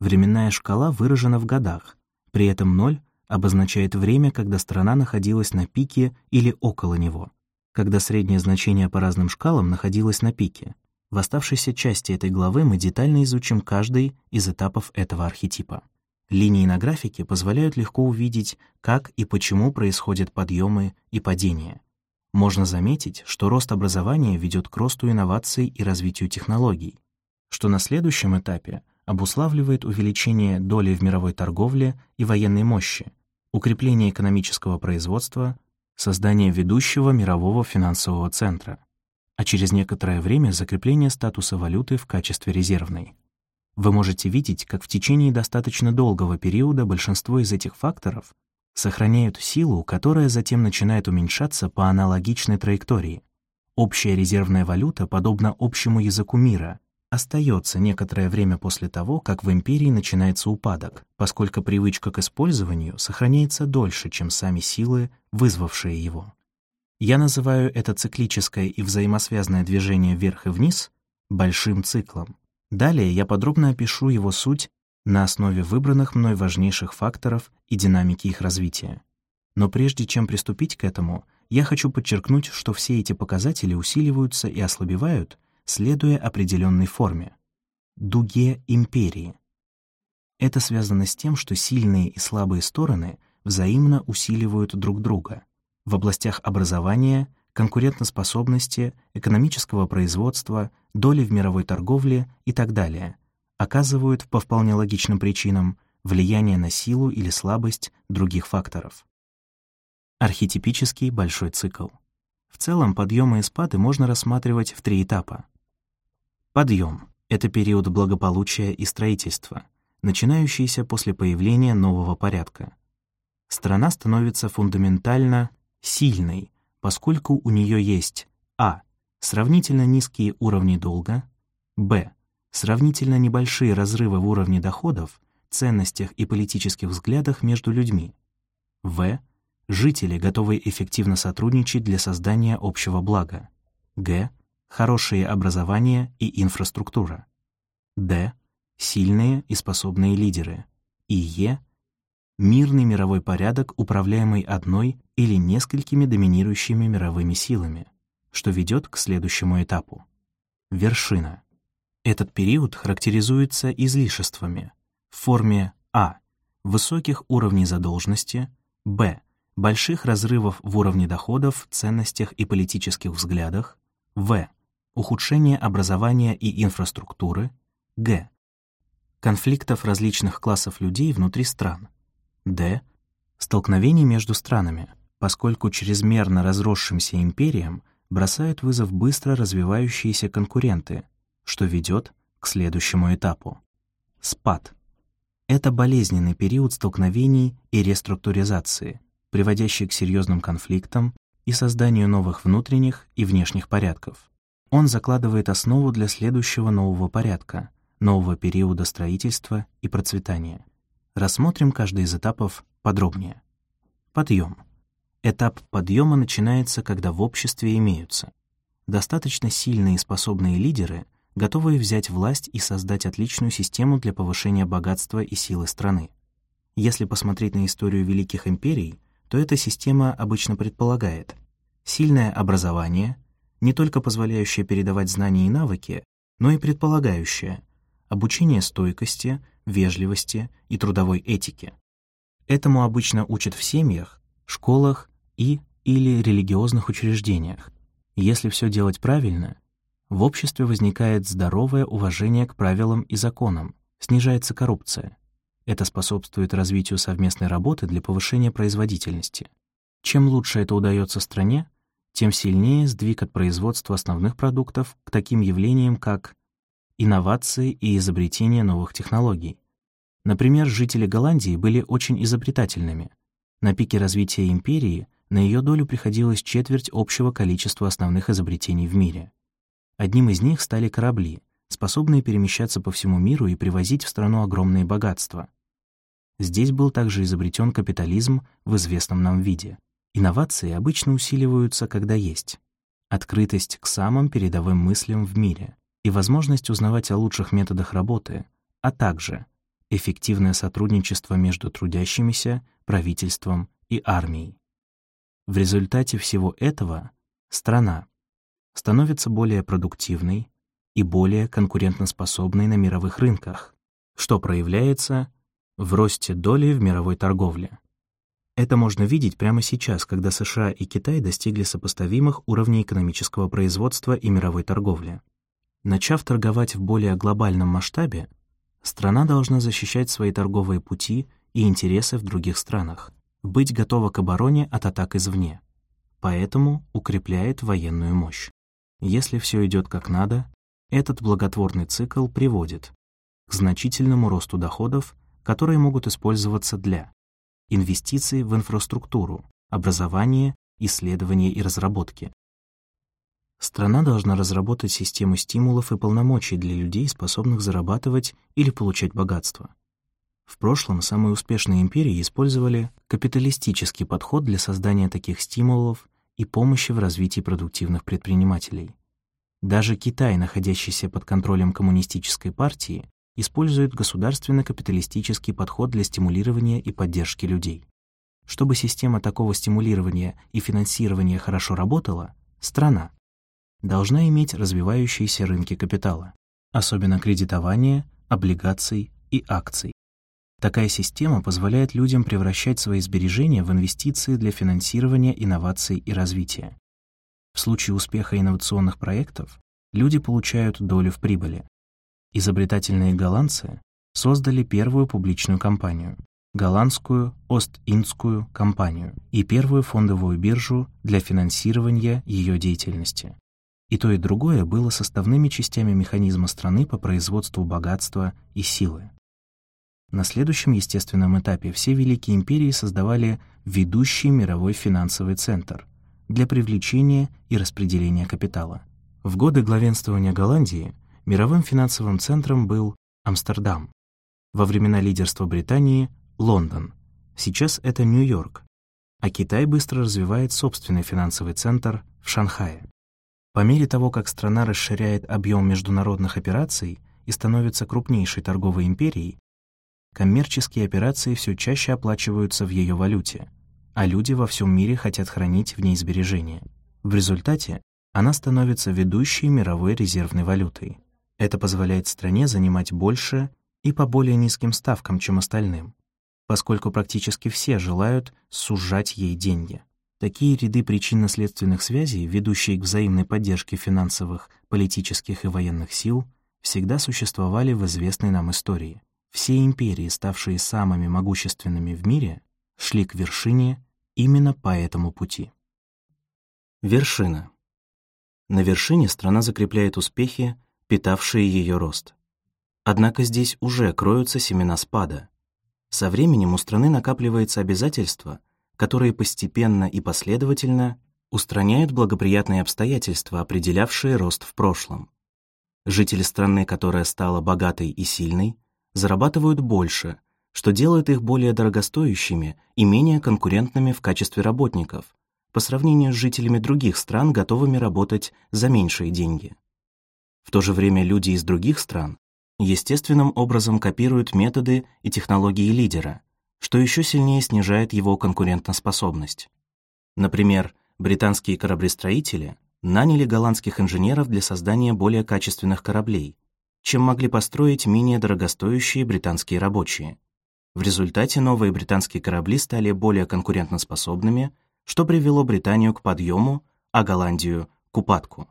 Speaker 1: Временная шкала выражена в годах, при этом 0 обозначает время, когда страна находилась на пике или около него когда среднее значение по разным шкалам находилось на пике. В оставшейся части этой главы мы детально изучим каждый из этапов этого архетипа. Линии на графике позволяют легко увидеть, как и почему происходят подъемы и падения. Можно заметить, что рост образования ведет к росту инноваций и развитию технологий, что на следующем этапе обуславливает увеличение доли в мировой торговле и военной мощи, укрепление экономического производства, создание ведущего мирового финансового центра, а через некоторое время закрепление статуса валюты в качестве резервной. Вы можете видеть, как в течение достаточно долгого периода большинство из этих факторов сохраняют силу, которая затем начинает уменьшаться по аналогичной траектории. Общая резервная валюта подобна общему языку мира, остается некоторое время после того, как в империи начинается упадок, поскольку привычка к использованию сохраняется дольше, чем сами силы, вызвавшие его. Я называю это циклическое и взаимосвязанное движение вверх и вниз большим циклом. Далее я подробно опишу его суть на основе выбранных мной важнейших факторов и динамики их развития. Но прежде чем приступить к этому, я хочу подчеркнуть, что все эти показатели усиливаются и ослабевают — следуя определенной форме — дуге империи. Это связано с тем, что сильные и слабые стороны взаимно усиливают друг друга в областях образования, конкурентоспособности, экономического производства, доли в мировой торговле и так далее, оказывают по вполне логичным причинам влияние на силу или слабость других факторов. Архетипический большой цикл. В целом подъемы и спады можно рассматривать в три этапа. Подъем — это период благополучия и строительства, начинающийся после появления нового порядка. Страна становится фундаментально сильной, поскольку у нее есть а. сравнительно низкие уровни долга, б. сравнительно небольшие разрывы в уровне доходов, ценностях и политических взглядах между людьми, в. жители, готовые эффективно сотрудничать для создания общего блага, г хорошее образование и инфраструктура. Д. Сильные и способные лидеры. И Е. Мирный мировой порядок, управляемый одной или несколькими доминирующими мировыми силами, что ведет к следующему этапу. Вершина. Этот период характеризуется излишествами в форме а. высоких уровней задолженности, б. больших разрывов в уровне доходов, ценностях и политических взглядах, в. ухудшение образования и инфраструктуры, г. конфликтов различных классов людей внутри стран, д. столкновений между странами, поскольку чрезмерно разросшимся империям бросают вызов быстро развивающиеся конкуренты, что ведет к следующему этапу. Спад. Это болезненный период столкновений и реструктуризации, приводящий к серьезным конфликтам и созданию новых внутренних и внешних порядков. Он закладывает основу для следующего нового порядка, нового периода строительства и процветания. Рассмотрим каждый из этапов подробнее. Подъем. Этап подъема начинается, когда в обществе имеются достаточно сильные и способные лидеры, готовые взять власть и создать отличную систему для повышения богатства и силы страны. Если посмотреть на историю великих империй, то эта система обычно предполагает сильное образование, не только позволяющее передавать знания и навыки, но и предполагающее обучение стойкости, вежливости и трудовой этике. Этому обычно учат в семьях, школах и или религиозных учреждениях. Если все делать правильно, в обществе возникает здоровое уважение к правилам и законам, снижается коррупция. Это способствует развитию совместной работы для повышения производительности. Чем лучше это удается стране, тем сильнее сдвиг от производства основных продуктов к таким явлениям, как инновации и изобретение новых технологий. Например, жители Голландии были очень изобретательными. На пике развития империи на ее долю приходилось четверть общего количества основных изобретений в мире. Одним из них стали корабли, способные перемещаться по всему миру и привозить в страну огромные богатства. Здесь был также изобретен капитализм в известном нам виде. Инновации обычно усиливаются, когда есть открытость к самым передовым мыслям в мире и возможность узнавать о лучших методах работы, а также эффективное сотрудничество между трудящимися, правительством и армией. В результате всего этого страна становится более продуктивной и более конкурентоспособной на мировых рынках, что проявляется в росте доли в мировой торговле. Это можно видеть прямо сейчас, когда США и Китай достигли сопоставимых уровней экономического производства и мировой торговли. Начав торговать в более глобальном масштабе, страна должна защищать свои торговые пути и интересы в других странах, быть готова к обороне от атак извне, поэтому укрепляет военную мощь. Если все идет как надо, этот благотворный цикл приводит к значительному росту доходов, которые могут использоваться для инвестиций в инфраструктуру, образование, исследования и разработки. Страна должна разработать систему стимулов и полномочий для людей, способных зарабатывать или получать богатство. В прошлом самые успешные империи использовали капиталистический подход для создания таких стимулов и помощи в развитии продуктивных предпринимателей. Даже Китай, находящийся под контролем коммунистической партии, использует государственно-капиталистический подход для стимулирования и поддержки людей. Чтобы система такого стимулирования и финансирования хорошо работала, страна должна иметь развивающиеся рынки капитала, особенно кредитование, облигаций и акций. Такая система позволяет людям превращать свои сбережения в инвестиции для финансирования инноваций и развития. В случае успеха инновационных проектов люди получают долю в прибыли. Изобретательные голландцы создали первую публичную компанию — голландскую Ост-Индскую компанию и первую фондовую биржу для финансирования ее деятельности. И то, и другое было составными частями механизма страны по производству богатства и силы. На следующем естественном этапе все великие империи создавали ведущий мировой финансовый центр для привлечения и распределения капитала. В годы главенствования Голландии мировым финансовым центром был Амстердам. Во времена лидерства Британии — Лондон. Сейчас это Нью-Йорк. А Китай быстро развивает собственный финансовый центр в Шанхае. По мере того, как страна расширяет объем международных операций и становится крупнейшей торговой империей, коммерческие операции все чаще оплачиваются в ее валюте, а люди во всем мире хотят хранить в ней сбережения. В результате она становится ведущей мировой резервной валютой. Это позволяет стране занимать больше и по более низким ставкам, чем остальным. поскольку практически все желают сужать ей деньги. Такие ряды причинно-следственных связей, ведущие к взаимной поддержке финансовых, политических и военных сил, всегда существовали в известной нам истории. Все империи, ставшие самыми могущественными в мире, шли к вершине именно по этому пути. Вершина. На вершине страна закрепляет успехи, питавшие ее рост. Однако здесь уже кроются семена спада. Со временем у страны накапливается обязательства, которые постепенно и последовательно устраняют благоприятные обстоятельства, определявшие рост в прошлом. Жители страны, которая стала богатой и сильной, зарабатывают больше, что делает их более дорогостоящими и менее конкурентными в качестве работников, по сравнению с жителями других стран, готовыми работать за меньшие деньги. В то же время люди из других стран естественным образом копируют методы и технологии лидера, что еще сильнее снижает его конкурентоспособность. Например, британские кораблестроители наняли голландских инженеров для создания более качественных кораблей, чем могли построить менее дорогостоящие британские рабочие. В результате новые британские корабли стали более конкурентоспособными, что привело Британию к подъему, а Голландию — к упадку.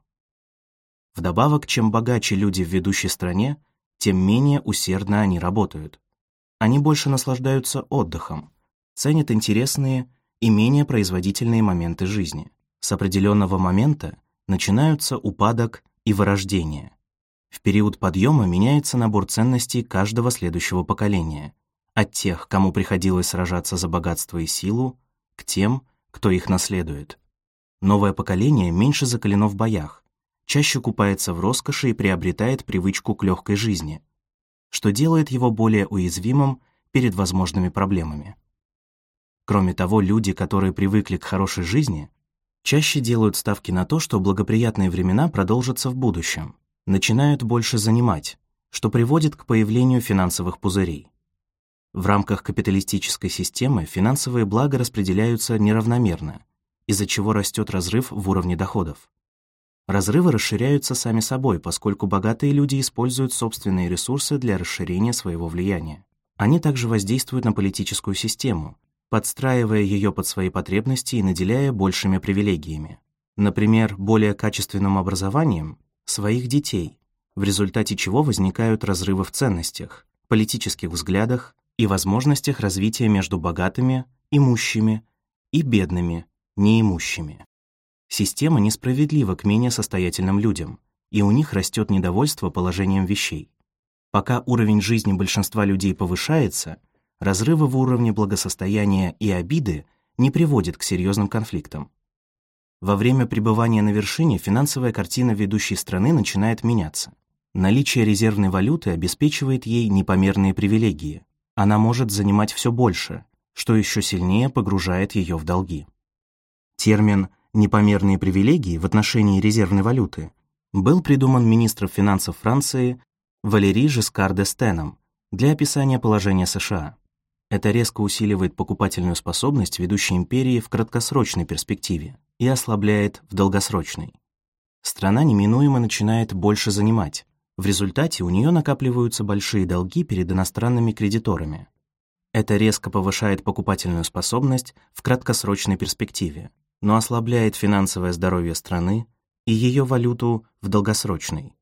Speaker 1: Вдобавок, чем богаче люди в ведущей стране, тем менее усердно они работают. Они больше наслаждаются отдыхом, ценят интересные и менее производительные моменты жизни. С определенного момента начинаются упадок и вырождение. В период подъема меняется набор ценностей каждого следующего поколения, от тех, кому приходилось сражаться за богатство и силу, к тем, кто их наследует. Новое поколение меньше закалено в боях, чаще купается в роскоши и приобретает привычку к легкой жизни, что делает его более уязвимым перед возможными проблемами. Кроме того, люди, которые привыкли к хорошей жизни, чаще делают ставки на то, что благоприятные времена продолжатся в будущем, начинают больше занимать, что приводит к появлению финансовых пузырей. В рамках капиталистической системы финансовые блага распределяются неравномерно, из-за чего растет разрыв в уровне доходов. Разрывы расширяются сами собой, поскольку богатые люди используют собственные ресурсы для расширения своего влияния. Они также воздействуют на политическую систему, подстраивая ее под свои потребности и наделяя большими привилегиями. Например, более качественным образованием своих детей, в результате чего возникают разрывы в ценностях, политических взглядах и возможностях развития между богатыми, имущими и бедными, неимущими. Система несправедлива к менее состоятельным людям, и у них растет недовольство положением вещей. Пока уровень жизни большинства людей повышается, разрывы в уровне благосостояния и обиды не приводят к серьезным конфликтам. Во время пребывания на вершине финансовая картина ведущей страны начинает меняться. Наличие резервной валюты обеспечивает ей непомерные привилегии, она может занимать все больше, что еще сильнее погружает ее в долги. Термин «непомерные привилегии» в отношении резервной валюты был придуман министром финансов Франции Валери Жескар Стеном для описания положения США. Это резко усиливает покупательную способность ведущей империи в краткосрочной перспективе и ослабляет в долгосрочной. Страна неминуемо начинает больше занимать, в результате у нее накапливаются большие долги перед иностранными кредиторами. Это резко повышает покупательную способность в краткосрочной перспективе, но ослабляет финансовое здоровье страны и ее валюту в долгосрочной.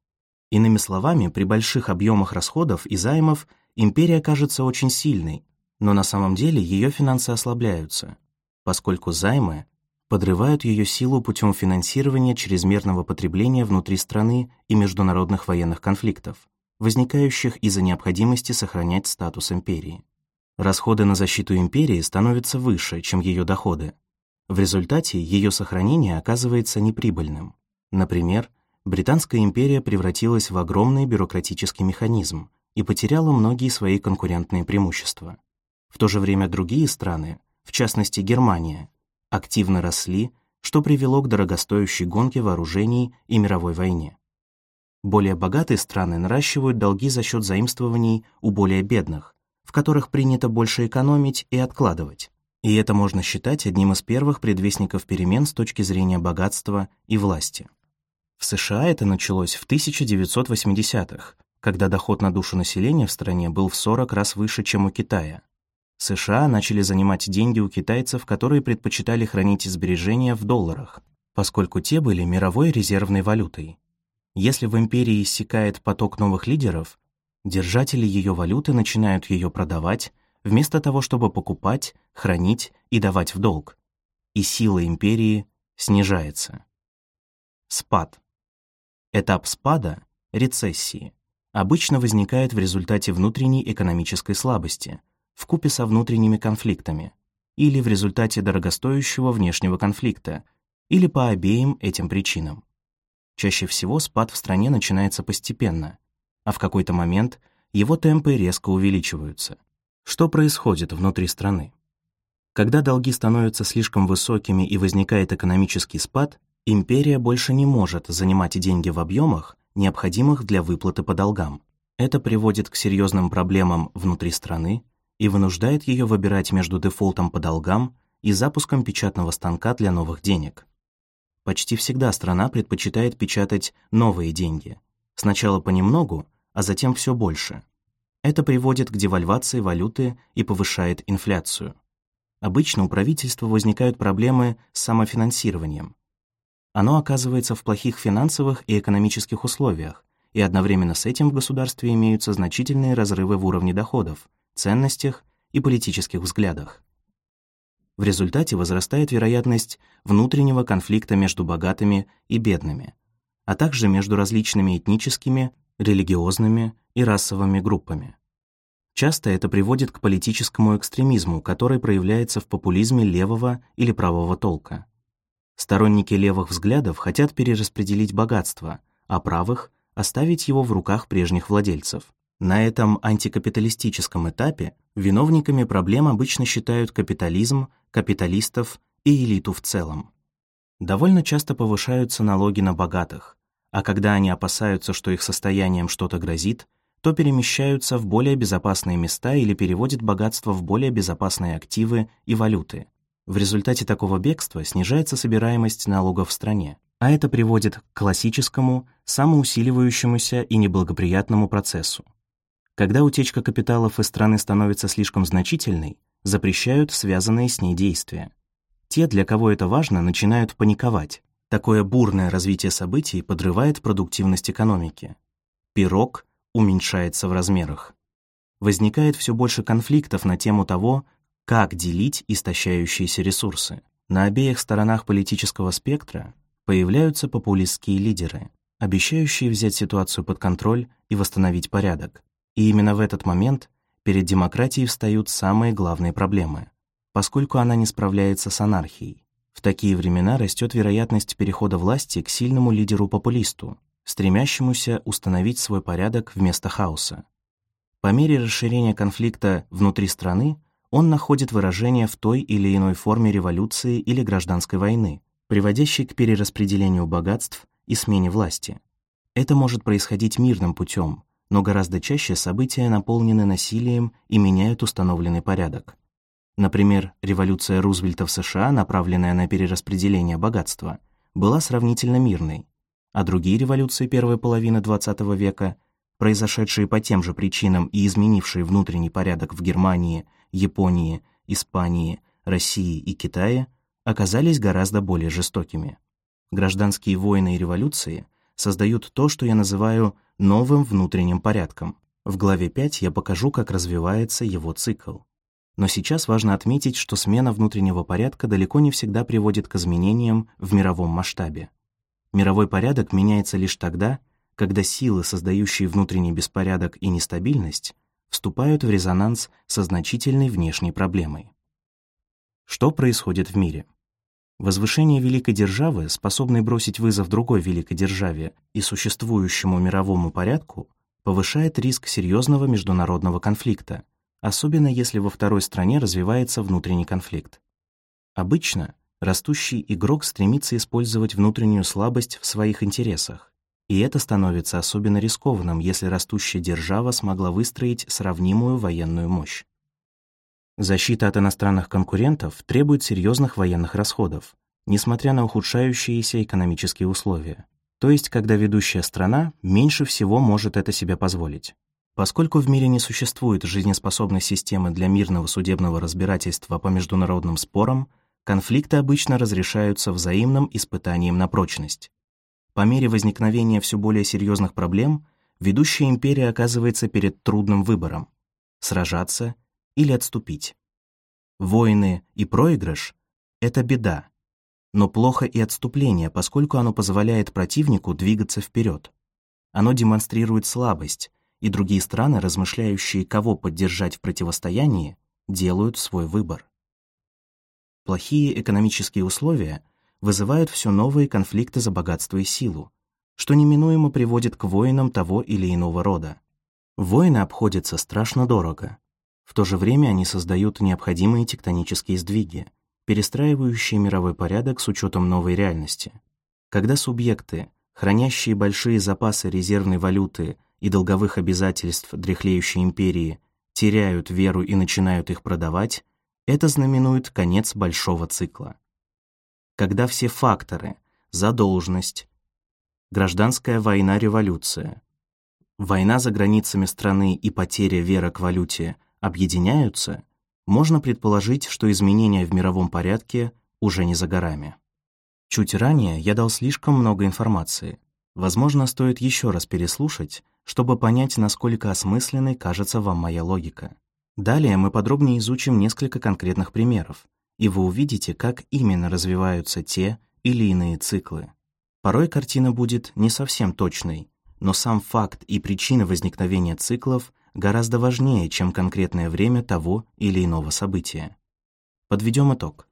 Speaker 1: Иными словами, при больших объемах расходов и займов империя кажется очень сильной, но на самом деле ее финансы ослабляются, поскольку займы подрывают ее силу путем финансирования чрезмерного потребления внутри страны и международных военных конфликтов, возникающих из-за необходимости сохранять статус империи. Расходы на защиту империи становятся выше, чем ее доходы. В результате ее сохранение оказывается неприбыльным. Например, Британская империя превратилась в огромный бюрократический механизм и потеряла многие свои конкурентные преимущества. В то же время другие страны, в частности Германия, активно росли, что привело к дорогостоящей гонке вооружений и мировой войне. Более богатые страны наращивают долги за счет заимствований у более бедных, в которых принято больше экономить и откладывать. И это можно считать одним из первых предвестников перемен с точки зрения богатства и власти. В США это началось в 1980-х, когда доход на душу населения в стране был в 40 раз выше, чем у Китая. США начали занимать деньги у китайцев, которые предпочитали хранить сбережения в долларах, поскольку те были мировой резервной валютой. Если в империи иссякает поток новых лидеров, держатели ее валюты начинают ее продавать, вместо того, чтобы покупать, хранить и давать в долг. И сила империи снижается. Спад. Этап спада, рецессии, обычно возникает в результате внутренней экономической слабости, вкупе со внутренними конфликтами, или в результате дорогостоящего внешнего конфликта, или по обеим этим причинам. Чаще всего спад в стране начинается постепенно, а в какой-то момент его темпы резко увеличиваются. Что происходит внутри страны? Когда долги становятся слишком высокими и возникает экономический спад, империя больше не может занимать деньги в объемах, необходимых для выплаты по долгам. Это приводит к серьезным проблемам внутри страны и вынуждает ее выбирать между дефолтом по долгам и запуском печатного станка для новых денег. Почти всегда страна предпочитает печатать новые деньги. Сначала понемногу, а затем все больше. Это приводит к девальвации валюты и повышает инфляцию. Обычно у правительства возникают проблемы с самофинансированием. Оно оказывается в плохих финансовых и экономических условиях, и одновременно с этим в государстве имеются значительные разрывы в уровне доходов, ценностях и политических взглядах. В результате возрастает вероятность внутреннего конфликта между богатыми и бедными, а также между различными этническими, религиозными и расовыми группами. Часто это приводит к политическому экстремизму, который проявляется в популизме левого или правого толка. Сторонники левых взглядов хотят перераспределить богатство, а правых — оставить его в руках прежних владельцев. На этом антикапиталистическом этапе виновниками проблем обычно считают капитализм, капиталистов и элиту в целом. Довольно часто повышаются налоги на богатых, а когда они опасаются, что их состоянием что-то грозит, то перемещаются в более безопасные места или переводят богатство в более безопасные активы и валюты. В результате такого бегства снижается собираемость налогов в стране, а это приводит к классическому, самоусиливающемуся и неблагоприятному процессу. Когда утечка капиталов из страны становится слишком значительной, запрещают связанные с ней действия. Те, для кого это важно, начинают паниковать. Такое бурное развитие событий подрывает продуктивность экономики. Пирог уменьшается в размерах. Возникает все больше конфликтов на тему того, как делить истощающиеся ресурсы. На обеих сторонах политического спектра появляются популистские лидеры, обещающие взять ситуацию под контроль и восстановить порядок. И именно в этот момент перед демократией встают самые главные проблемы, поскольку она не справляется с анархией. В такие времена растет вероятность перехода власти к сильному лидеру-популисту, стремящемуся установить свой порядок вместо хаоса. По мере расширения конфликта внутри страны он находит выражение в той или иной форме революции или гражданской войны, приводящей к перераспределению богатств и смене власти. Это может происходить мирным путем, но гораздо чаще события наполнены насилием и меняют установленный порядок. Например, революция Рузвельта в США, направленная на перераспределение богатства, была сравнительно мирной, а другие революции первой половины XX века, произошедшие по тем же причинам и изменившие внутренний порядок в Германии, Японии, Испании, России и Китае, оказались гораздо более жестокими. Гражданские войны и революции создают то, что я называю новым внутренним порядком. В главе 5 я покажу, как развивается его цикл. Но сейчас важно отметить, что смена внутреннего порядка далеко не всегда приводит к изменениям в мировом масштабе. Мировой порядок меняется лишь тогда, когда силы, создающие внутренний беспорядок и нестабильность, вступают в резонанс со значительной внешней проблемой. Что происходит в мире? Возвышение великой державы, способной бросить вызов другой великой державе и существующему мировому порядку, повышает риск серьезного международного конфликта, особенно если во второй стране развивается внутренний конфликт. Обычно растущий игрок стремится использовать внутреннюю слабость в своих интересах, и это становится особенно рискованным, если растущая держава смогла выстроить сравнимую военную мощь. Защита от иностранных конкурентов требует серьезных военных расходов, несмотря на ухудшающиеся экономические условия. То есть, когда ведущая страна меньше всего может это себе позволить. Поскольку в мире не существует жизнеспособной системы для мирного судебного разбирательства по международным спорам, конфликты обычно разрешаются взаимным испытанием на прочность. По мере возникновения все более серьезных проблем, ведущая империя оказывается перед трудным выбором – сражаться или отступить. Войны и проигрыш – это беда, но плохо и отступление, поскольку оно позволяет противнику двигаться вперед. Оно демонстрирует слабость, и другие страны, размышляющие, кого поддержать в противостоянии, делают свой выбор. Плохие экономические условия вызывают все новые конфликты за богатство и силу, что неминуемо приводит к войнам того или иного рода. Войны обходятся страшно дорого. В то же время они создают необходимые тектонические сдвиги, перестраивающие мировой порядок с учетом новой реальности. Когда субъекты, хранящие большие запасы резервной валюты, и долговых обязательств дряхлеющей империи теряют веру и начинают их продавать, это знаменует конец большого цикла. Когда все факторы – задолженность, гражданская война-революция, война за границами страны и потеря веры к валюте объединяются, можно предположить, что изменения в мировом порядке уже не за горами. Чуть ранее я дал слишком много информации. Возможно, стоит еще раз переслушать, чтобы понять, насколько осмысленной кажется вам моя логика. Далее мы подробнее изучим несколько конкретных примеров, и вы увидите, как именно развиваются те или иные циклы. Порой картина будет не совсем точной, но сам факт и причина возникновения циклов гораздо важнее, чем конкретное время того или иного события. Подведем итог.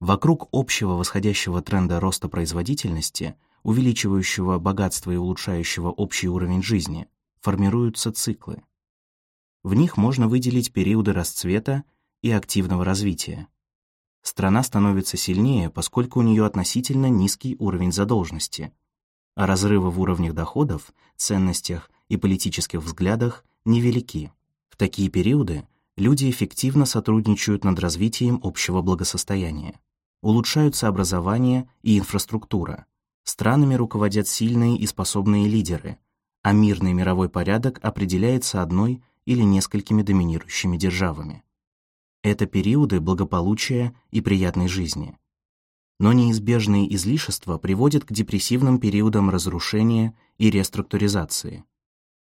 Speaker 1: Вокруг общего восходящего тренда роста производительности – увеличивающего богатство и улучшающего общий уровень жизни, формируются циклы. В них можно выделить периоды расцвета и активного развития. Страна становится сильнее, поскольку у нее относительно низкий уровень задолженности, а разрывы в уровнях доходов, ценностях и политических взглядах невелики. В такие периоды люди эффективно сотрудничают над развитием общего благосостояния. Улучшаются образование и инфраструктура, Странами руководят сильные и способные лидеры, а мирный мировой порядок определяется одной или несколькими доминирующими державами. Это периоды благополучия и приятной жизни. Но неизбежные излишества приводят к депрессивным периодам разрушения и реструктуризации.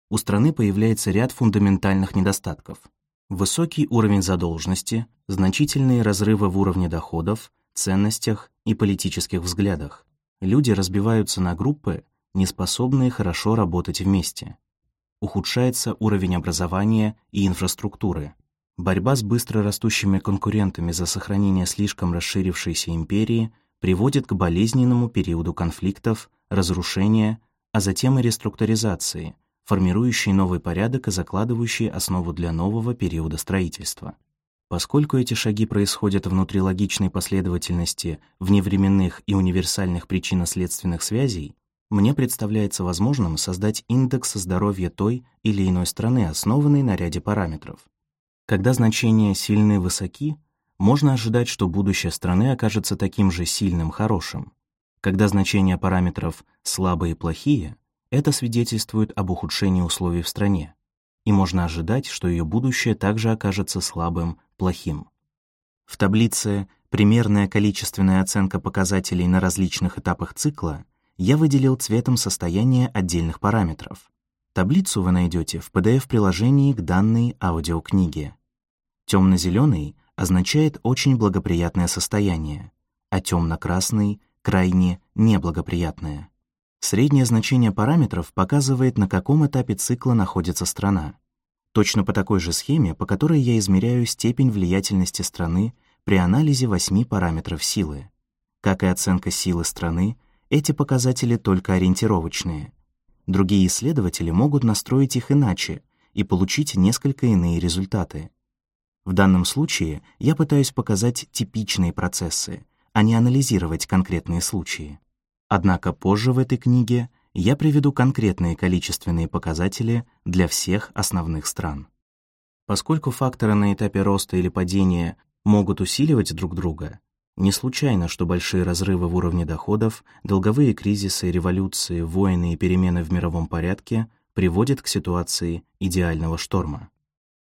Speaker 1: У страны появляется ряд фундаментальных недостатков. Высокий уровень задолженности, значительные разрывы в уровне доходов, ценностях и политических взглядах, люди разбиваются на группы, не способные хорошо работать вместе. Ухудшается уровень образования и инфраструктуры. Борьба с быстро растущими конкурентами за сохранение слишком расширившейся империи приводит к болезненному периоду конфликтов, разрушения, а затем и реструктуризации, формирующей новый порядок и закладывающей основу для нового периода строительства. Поскольку эти шаги происходят внутри логичной последовательности вневременных и универсальных причинно-следственных связей, мне представляется возможным создать индекс здоровья той или иной страны, основанный на ряде параметров. Когда значения сильны высоки, можно ожидать, что будущее страны окажется таким же сильным хорошим. Когда значения параметров слабые и плохие, это свидетельствует об ухудшении условий в стране, и можно ожидать, что ее будущее также окажется слабым плохим. В таблице «Примерная количественная оценка показателей на различных этапах цикла» я выделил цветом состояние отдельных параметров. Таблицу вы найдете в PDF-приложении к данной аудиокниге. Темно-зеленый означает очень благоприятное состояние, а темно-красный — крайне неблагоприятное. Среднее значение параметров показывает, на каком этапе цикла находится страна. Точно по такой же схеме, по которой я измеряю степень влиятельности страны при анализе восьми параметров силы. Как и оценка силы страны, эти показатели только ориентировочные. Другие исследователи могут настроить их иначе и получить несколько иные результаты. В данном случае я пытаюсь показать типичные процессы, а не анализировать конкретные случаи. Однако позже в этой книге я приведу конкретные количественные показатели для всех основных стран. Поскольку факторы на этапе роста или падения могут усиливать друг друга, не случайно, что большие разрывы в уровне доходов, долговые кризисы, революции, войны и перемены в мировом порядке приводит к ситуации идеального шторма.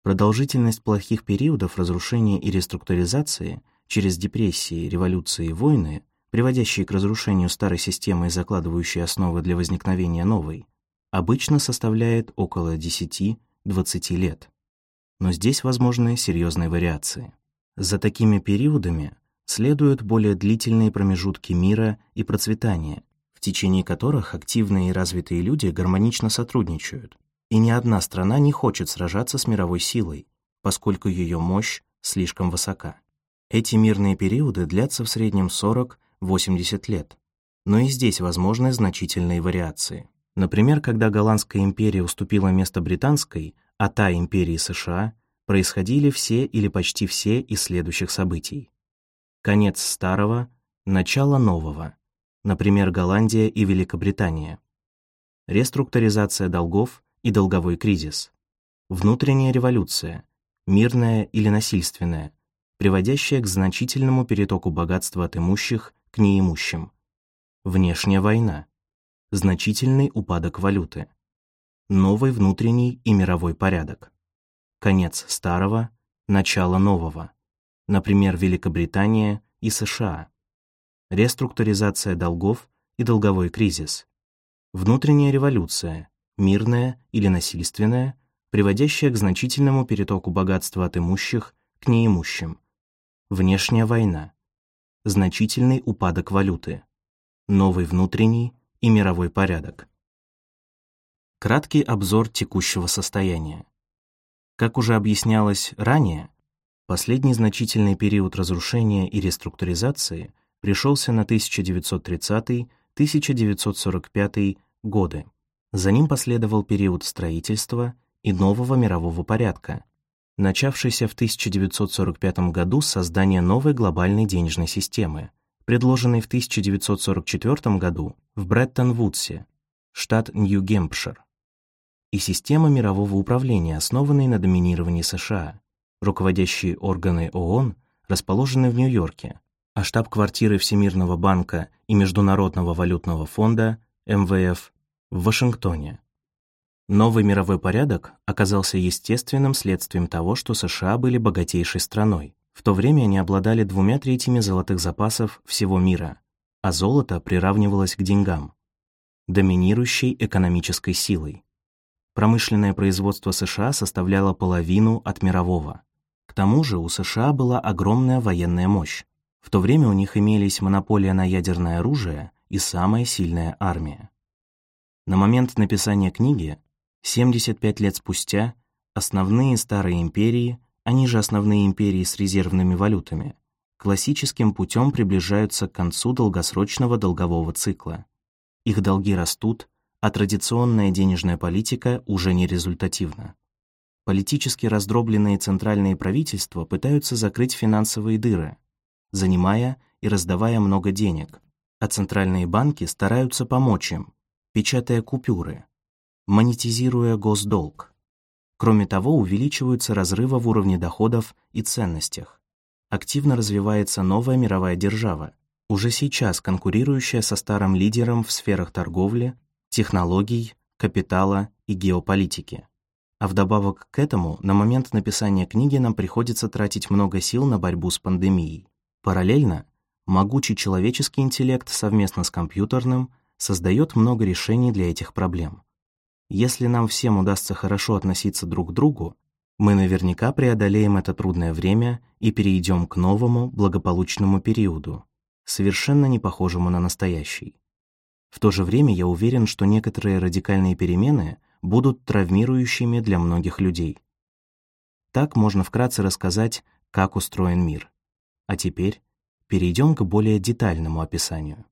Speaker 1: Продолжительность плохих периодов разрушения и реструктуризации через депрессии, революции и войны, приводящие к разрушению старой системы и закладывающие основы для возникновения новой, обычно составляет около 10-20 лет. Но здесь возможны серьезные вариации. За такими периодами следуют более длительные промежутки мира и процветания, в течение которых активные и развитые люди гармонично сотрудничают, и ни одна страна не хочет сражаться с мировой силой, поскольку ее мощь слишком высока. Эти мирные периоды длятся в среднем 40-80 лет, но и здесь возможны значительные вариации. Например, когда Голландская империя уступила место британской, а та империи США, происходили все или почти все из следующих событий. Конец старого, начало нового, например, Голландия и Великобритания. Реструктуризация долгов и долговой кризис. Внутренняя революция, мирная или насильственная, приводящая к значительному перетоку богатства от имущих к неимущим. Внешняя война, значительный упадок валюты. Новый внутренний и мировой порядок. Конец старого, начало нового. Например, Великобритания и США. Реструктуризация долгов и долговой кризис. Внутренняя революция, мирная или насильственная, приводящая к значительному перетоку богатства от имущих к неимущим. Внешняя война. Значительный упадок валюты. Новый внутренний и мировой порядок. Краткий обзор текущего состояния. Как уже объяснялось ранее, последний значительный период разрушения и реструктуризации пришелся на 1930-1945 годы. За ним последовал период строительства и нового мирового порядка, начавшийся в 1945 году с создания новой глобальной денежной системы, предложенной в 1944 году в Бреттон-Вудсе, штат Нью-Гемпшир, и системы мирового управления, основанной на доминировании США. Руководящие органы ООН расположены в Нью-Йорке, а штаб-квартиры Всемирного банка и Международного валютного фонда МВФ в Вашингтоне. Новый мировой порядок оказался естественным следствием того, что США были богатейшей страной. В то время они обладали двумя третьими золотых запасов всего мира, а золото приравнивалось к деньгам, доминирующей экономической силой. Промышленное производство США составляло половину от мирового. К тому же у США была огромная военная мощь. В то время у них имелись монополия на ядерное оружие и самая сильная армия. На момент написания книги, 75 лет спустя, основные старые империи, они же основные империи с резервными валютами, классическим путем приближаются к концу долгосрочного долгового цикла. Их долги растут, а традиционная денежная политика уже не результативна. Политически раздробленные центральные правительства пытаются закрыть финансовые дыры, занимая и раздавая много денег, а центральные банки стараются помочь им, печатая купюры, монетизируя госдолг. Кроме того, увеличиваются разрывы в уровне доходов и ценностях. Активно развивается новая мировая держава, уже сейчас конкурирующая со старым лидером в сферах торговли, технологий, капитала и геополитики. А вдобавок к этому, на момент написания книги нам приходится тратить много сил на борьбу с пандемией. Параллельно, могучий человеческий интеллект совместно с компьютерным – создает много решений для этих проблем. Если нам всем удастся хорошо относиться друг к другу, мы наверняка преодолеем это трудное время и перейдем к новому, благополучному периоду, совершенно не похожему на настоящий. В то же время я уверен, что некоторые радикальные перемены будут травмирующими для многих людей. Так можно вкратце рассказать, как устроен мир. А теперь перейдем к более детальному описанию.